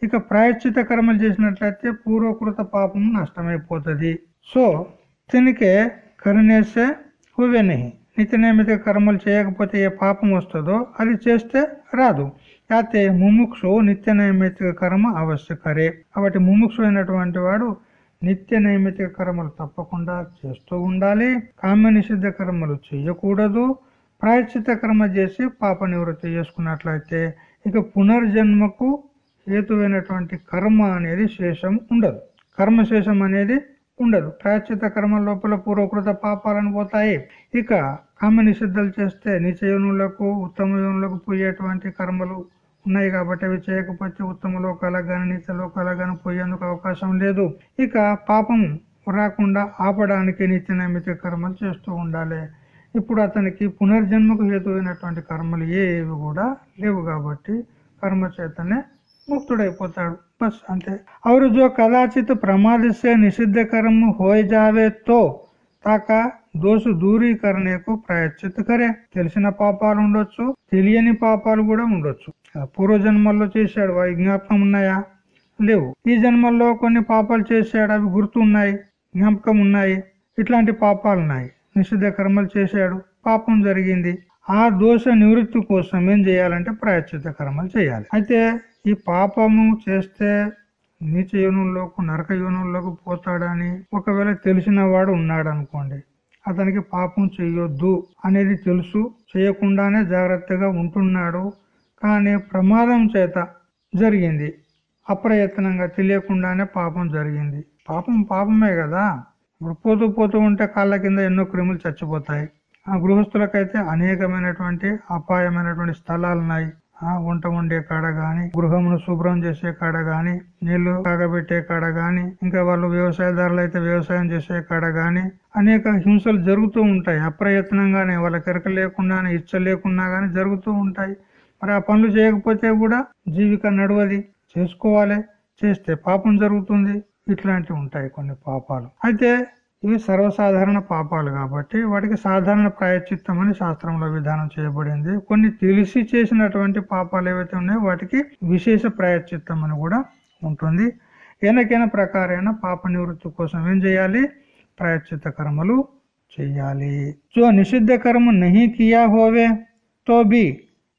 ఇక ప్రాయశ్చిత కర్మలు చేసినట్లయితే పూర్వకృత పాపం నష్టమైపోతుంది. సో తినికే కరుణేసే హువే నిత్యనియమిత నిత్య కర్మలు చేయకపోతే ఏ పాపం వస్తుందో అది చేస్తే రాదు. అయితే ముముక్షు నిత్య నైమిత్తిక కర్మ ఆవశ్యకరే. కాబట్టి ముముక్షు అయినటువంటి వాడు నిత్య నైమిత్తిక కర్మలు తప్పకుండా చేస్తూ ఉండాలి. కామ్య నిషిద్ధ కర్మలు చేయకూడదు. ప్రాయశ్చిత కర్మ చేసి పాప నివృత్తి చేసుకున్నట్లయితే ఇక పునర్జన్మకు హేతువైనటువంటి కర్మ అనేది శేషం ఉండదు. కర్మ శేషం అనేది ఉండదు. ప్రాయశ్చిత కర్మ లోపల పూర్వకృత పాపాలను పోతాయి. ఇక కామ నిషిద్ధలు చేస్తే నీచ ఉత్తమ యోనులకు పోయేటువంటి కర్మలు ఉన్నాయి కాబట్టి అవి చేయకపోతే ఉత్తమ లోకాలకు కానీ నిత్య లోకాలకు కానీ పోయేందుకు అవకాశం లేదు. ఇక పాపం రాకుండా ఆపడానికి నిత్య నైమిత కర్మలు చేస్తూ ఉండాలి. ఇప్పుడు అతనికి పునర్జన్మకు హేతువైనటువంటి కర్మలు ఏవి కూడా లేవు కాబట్టి కర్మ చేతనే ముక్తుడైపోతాడు. బస్ అంతే. అవరు జో కదాచిత్ ప్రమాదిస్తే నిషిద్ధ కర్మ హోయ్ జావే తో తాక దోషు దూరీకరణకు ప్రయత్నిత కరే. తెలిసిన పాపాలు ఉండొచ్చు తెలియని పాపాలు కూడా ఉండొచ్చు. పూర్వజన్మల్లో చేశాడు వారి జ్ఞాపకం ఉన్నాయా? లేవు. ఈ జన్మల్లో కొన్ని పాపాలు చేశాడు అవి గుర్తున్నాయి జ్ఞాపకం ఉన్నాయి ఇట్లాంటి పాపాలు ఉన్నాయి నిషిద్ధ కర్మలు చేశాడు. పాపం జరిగింది. ఆ దోష నివృత్తి కోసం ఏం చేయాలంటే ప్రాయశ్చిత కర్మలు చేయాలి. అయితే ఈ పాపము చేస్తే నీచ యోనుల్లోకి నరక యోనుల్లోకి పోతాడని ఒకవేళ తెలిసిన వాడు ఉన్నాడు అనుకోండి అతనికి పాపం చెయ్యొద్దు అనేది తెలుసు. చేయకుండానే జాగ్రత్తగా ఉంటున్నాడు. కానీ ప్రమాదం చేత జరిగింది. అప్రయత్నంగా తెలియకుండానే పాపం జరిగింది. పాపం పాపమే కదా. ఇప్పుడు పోతూ పోతూ ఉంటే కాళ్ళ కింద ఎన్నో క్రిములు చచ్చిపోతాయి. ఆ గృహస్థులకైతే అనేకమైనటువంటి అపాయమైనటువంటి స్థలాలు ఉన్నాయి. ఆ వంట వండే కాడ గాని గృహమును శుభ్రం చేసే కాడ గాని నీళ్ళు కాగబెట్టే కాడ గాని ఇంకా వాళ్ళు వ్యవసాయదారులు అయితే వ్యవసాయం చేసే కాడ గాని అనేక హింసలు జరుగుతూ ఉంటాయి. అప్రయత్నంగానే వాళ్ళ కెరక లేకుండానే ఇచ్చ లేకున్నా గానీ జరుగుతూ ఉంటాయి. మరి ఆ పనులు చేయకపోతే కూడా జీవిక నడవది. చేసుకోవాలి. చేస్తే పాపం జరుగుతుంది. ఇట్లాంటివి ఉంటాయి కొన్ని పాపాలు. అయితే ఇవి సర్వసాధారణ పాపాలు కాబట్టి వాటికి సాధారణ ప్రాయచిత్తం అని శాస్త్రంలో విధానం చేయబడింది. కొన్ని తెలిసి చేసినటువంటి పాపాలు ఏవైతే ఉన్నాయో వాటికి విశేష ప్రాయచిత్తం అని కూడా ఉంటుంది. ఎనకైనా ప్రకారైన పాప నివృత్తి కోసం ఏం చేయాలి? ప్రాయచిత్త కర్మలు చేయాలి. జో నిషిద్ధ కర్మ నహి కియా హోవే తో బి.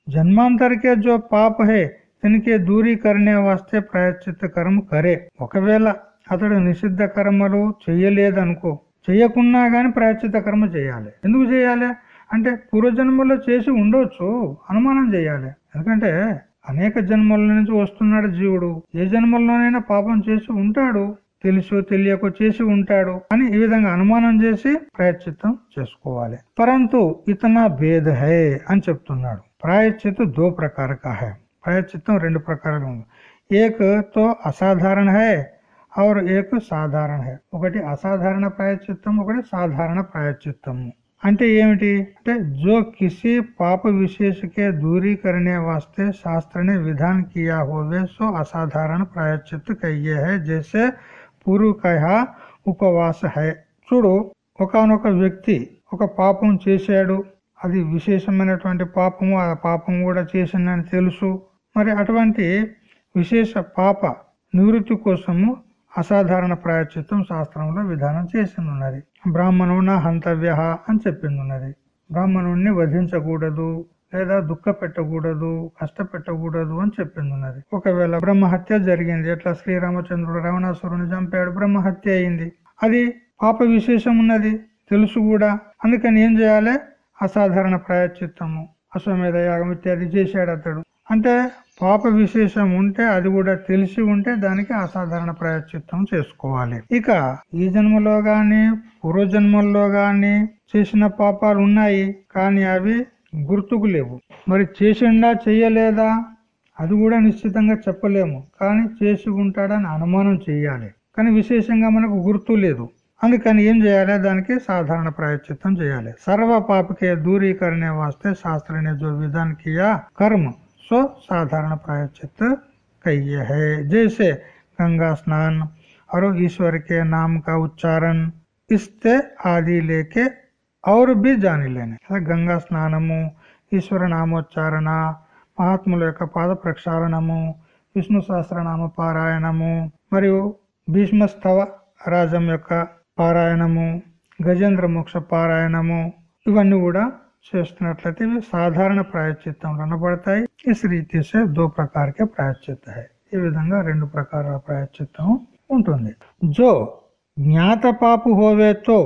జన్మాంతరికే జో పాప హే తినకే దూరీకరణే వస్తే ప్రాయచిత్త కర్మ కరే. ఒకవేళ అతడు నిషిద్ధ కర్మలు చెయ్యలేదనుకో చెయ్యకున్నా కానీ ప్రాయశ్చిత్త కర్మ చేయాలి. ఎందుకు చేయాలి? అంటే పూర్వజన్మలో చేసి ఉండొచ్చు అనుమానం చేయాలి. ఎందుకంటే అనేక జన్మల నుంచి వస్తున్నాడు జీవుడు. ఏ జన్మల్లోనైనా పాపం చేసి ఉంటాడు తెలుసో తెలియకో చేసి ఉంటాడు అని ఈ విధంగా అనుమానం చేసి ప్రాయశ్చిత్తం చేసుకోవాలి. పరంతు ఇతనా భేద హై అని చెప్తున్నాడు. ప్రాయశ్చిత్తం దో ప్రకారక హే. హై ప్రాయశ్చిత్తం రెండు ప్రకారాలు ఉంది ఏక్తో అసాధారణ హై और ఏక్ సాధారణ హై ఒకటి అసాధారణ ప్రాయశ్చిత్తం ఒకటి సాధారణ ప్రాయశ్చిత్తము అంటే ఏమిటి అంటే जो किसी पाप विशेष के दूरी करने वास्ते शास्त्र ने विधान किया होवे सो असाधारण प्रायश्चित कहिए है जैसे పూర్వ కహ ఉపవాస హై చూడు ఒకనొక వ్యక్తి ఒక పాపం చేశాడు అది విశేషమైనటువంటి పాపము ఆ పాపం కూడా చేసిందని తెలుసు మరి అటువంటి విశేష పాప నివృత్తి కోసము అసాధారణ ప్రాయచిత్వం శాస్త్రంలో విధానం చేసింది ఉన్నది బ్రాహ్మణున హంతవ్య అని చెప్పింది ఉన్నది బ్రాహ్మణుణ్ణి వధించకూడదు లేదా దుఃఖ పెట్టకూడదు కష్టపెట్టకూడదు అని చెప్పింది ఉన్నది ఒకవేళ బ్రహ్మహత్య జరిగింది ఎట్లా శ్రీరామచంద్రుడు రావణాసురుని చంపాడు? బ్రహ్మహత్య అయింది. అది పాప విశేషం ఉన్నది తెలుసు కూడా. అందుకని ఏం చేయాలి? అసాధారణ ప్రాయచిత్తము అశ్వమేధ యాగం ఇత్యాది చేశాడు అతడు. అంటే పాప విశేషం ఉంటే అది కూడా తెలిసి ఉంటే దానికి అసాధారణ ప్రాయశ్చిత్తం చేసుకోవాలి. ఇక ఈ జన్మలో గాని పూర్వజన్మల్లో గాని చేసిన పాపాలు ఉన్నాయి కానీ అవి గుర్తుకు లేవు. మరి చేసిండా చెయ్యలేదా అది కూడా నిశ్చితంగా చెప్పలేము. కానీ చేసి ఉంటాడని అనుమానం చేయాలి. కానీ విశేషంగా మనకు గుర్తు లేదు. అందుకని ఏం చేయాలి? దానికి సాధారణ ప్రాయశ్చిత్తం చేయాలి. సర్వ పాపకే దూరీకరణ వాస్తే శాస్త్రనే జో విధాన్ కియా కర్మ. సో సాధారణ प्रायश्चित कहिए है जैसे गंगा स्नान और ईश्वर के नाम का उच्चारण इस्ते आदि लेके और भी जानी लेने గంగా స్నానము ఈశ్వర నామోచ్చారణ మహాత్ముల యొక్క పాద ప్రక్షాళనము విష్ణు సహస్రనామ పారాయణము మరియు భీష్మస్తవ రాజం యొక్క పారాయణము గజేంద్ర మోక్ష పారాయణము ఇవన్నీ కూడా చేస్తున్నట్లయితే ఇవి సాధారణ ప్రాయశ్చిత్తంలో అనబడతాయి ఇస్ రీతి సే దో ప్రకారకే ప్రాయశ్చిత్త హై ఈ విధంగా రెండు ప్రకారాల ప్రాయశ్చిత్తం ఉంటుంది జో జ్ఞాత పాపు హోవే తో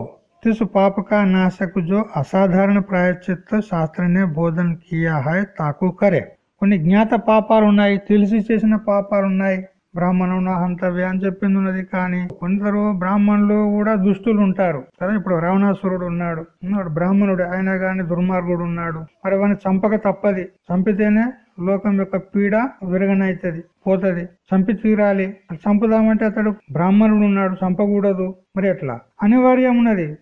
तिस पाप का नाशक जो అసాధారణ ప్రాయశ్చిత్త శాస్త్రనే బోధన కియా హై తాకు కరే కొన్ని జ్ఞాత పాపాలు ఉన్నాయి తెలిసి చేసిన పాపాలు ఉన్నాయి బ్రాహ్మణుడు హంతవ్య అని చెప్పింది ఉన్నది. కానీ కొందరు బ్రాహ్మణులు కూడా దుష్టులు ఉంటారు కదా ఇప్పుడు రావణాసురుడు ఉన్నాడు. ఉన్నాడు బ్రాహ్మణుడు. ఆయన గాని దుర్మార్గుడు ఉన్నాడు. మరి వాడిని చంపక తప్పది. చంపితేనే లోకం యొక్క పీడ విరగనైతుంది పోతుంది. చంపి తీరాలి. చంపుదామంటే అతడు బ్రాహ్మణుడు ఉన్నాడు. చంపకూడదు. మరి ఎట్లా? అనివార్యం ఉన్నది.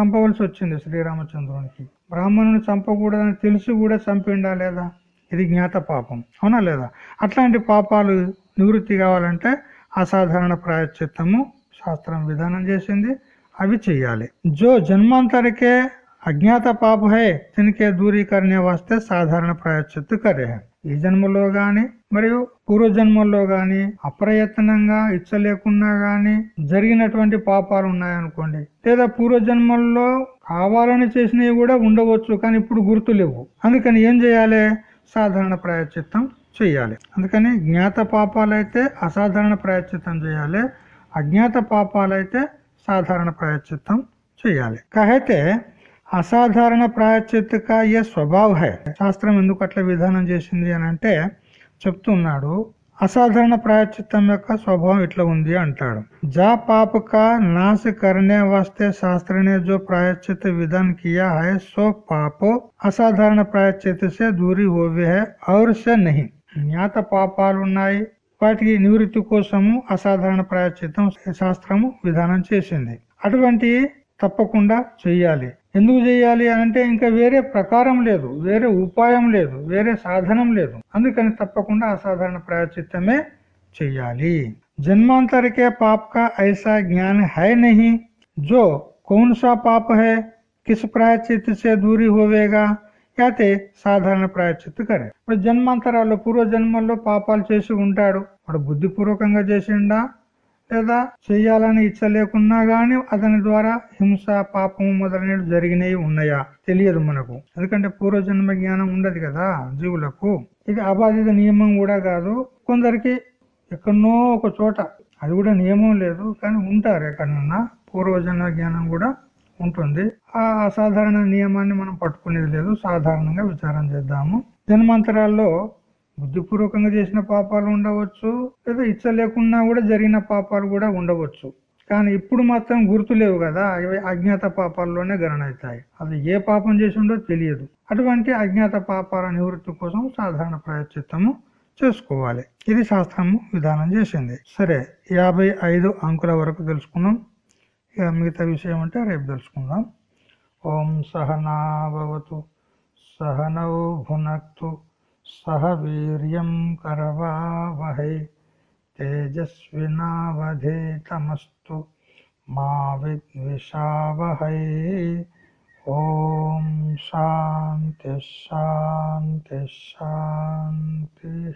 చంపవలసి వచ్చింది శ్రీరామచంద్రునికి. బ్రాహ్మణుని చంపకూడదని తెలిసి కూడా చంపిండా లేదా? ఇది జ్ఞాత పాపం. అవునా లేదా? అట్లాంటి పాపాలు నివృత్తి కావాలంటే అసాధారణ ప్రాయశ్చిత్తము శాస్త్రం విధానం చేసింది. అవి చెయ్యాలి. జో జన్మాంతరికే అజ్ఞాత పాప హే తినకే దూరీకరణ వస్తే సాధారణ ప్రాయశ్చిత్తు కరే ఈ జన్మలో గాని మరియు పూర్వ జన్మల్లో గాని అప్రయత్నంగా ఇచ్చ లేకున్నా గాని జరిగినటువంటి పాపాలు ఉన్నాయనుకోండి లేదా పూర్వ జన్మల్లో కావాలని చేసినవి కూడా ఉండవచ్చు కానీ ఇప్పుడు గుర్తు లేవు అందుకని ఏం చేయాలి? సాధారణ ప్రాయశ్చిత్తం చేయాలి. అందుకని జ్ఞాత పాపాలైతే అసాధారణ ప్రాయశ్చిత్తం చేయాలి. అజ్ఞాత పాపాలైతే సాధారణ ప్రాయశ్చిత్తం చేయాలి. కాహైతే అసాధారణ ప్రాయశ్చిత్తక ఏ స్వభావ హై శాస్త్రం ఎందుకు అట్లా విధానం చేసింది అని అంటే చెప్తున్నాడు అసాధారణ ప్రాయశ్చిత్తం యొక్క స్వభావం ఇట్లా ఉంది అంటాడు. జా పాపక కా నాశ కరనే వస్తే శాస్త్రనే జో ప్రాయశ్చిత విధాన్ కియా హై సో పాపో అసాధారణ ప్రాయశ్చిత సే దూరి హోవే హై ఔర్ సే నహి. జ్ఞాత పాపాలు ఉన్నాయి వాటికి నివృత్తి కోసము అసాధారణ ప్రాయచిత్తం శాస్త్రము విధానం చేసింది. అటువంటి తప్పకుండా చెయ్యాలి. ఎందుకు చేయాలి అంటే ఇంకా వేరే ప్రకారం లేదు. వేరే ఉపాయం లేదు. వేరే సాధనం లేదు. అందుకని తప్పకుండా అసాధారణ ప్రాయచిత్తమే చెయ్యాలి. జన్మాంతరికే పాప ఐసా జ్ఞాన్ హై నహి. జో కౌన్సా పాప హై. కిస్ ప్రాయచిత్ దూరి హోవేగా అయితే సాధారణ ప్రాయచిత్తు కరే ఇప్పుడు జన్మాంతరాల్లో పూర్వ జన్మల్లో పాపాలు చేసి ఉంటాడు. వాడు బుద్ధిపూర్వకంగా చేసిండా? లేదా చేయాలని ఇచ్చ లేకున్నా గాని అతని ద్వారా హింస పాపము మొదలైనవి జరిగినవి ఉన్నాయా? తెలియదు మనకు. ఎందుకంటే పూర్వజన్మ జ్ఞానం ఉండదు కదా జీవులకు. ఇది అబాధిత నియమం కూడా కాదు. కొందరికి ఎక్కడో ఒక చోట అది కూడా నియమం లేదు. కానీ ఉంటారు ఎక్కడన్నా పూర్వజన్మ జ్ఞానం కూడా ఉంటుంది. ఆ అసాధారణ నియమాన్ని మనం పట్టుకునేది లేదు. సాధారణంగా విచారం చేద్దాము. జన్మాంతరాల్లో బుద్ధిపూర్వకంగా చేసిన పాపాలు ఉండవచ్చు లేదా ఇచ్చ లేకుండా కూడా జరిగిన పాపాలు కూడా ఉండవచ్చు. కానీ ఇప్పుడు మాత్రం గుర్తు లేవు కదా ఇవి అజ్ఞాత పాపాల్లోనే గణనవుతాయి. అది ఏ పాపం చేసిండో తెలియదు. అటువంటి అజ్ఞాత పాపాల నివృత్తి కోసం సాధారణ ప్రాయశ్చిత్తము చేసుకోవాలి. ఇది శాస్త్రము విధానం చేసింది. సరే యాభై ఐదు అంకుల వరకు తెలుసుకున్నాం. ఇక మిగతా విషయం అంటే రేపు తెలుసుకుందాం. ఓం సహనాభవతు సహనౌ భునక్తు సహ వీర్యం కరవావహై తేజస్వినావధేతమస్తు మా విద్విషావహై. ఓం శాంతి శాంతి శాంతి.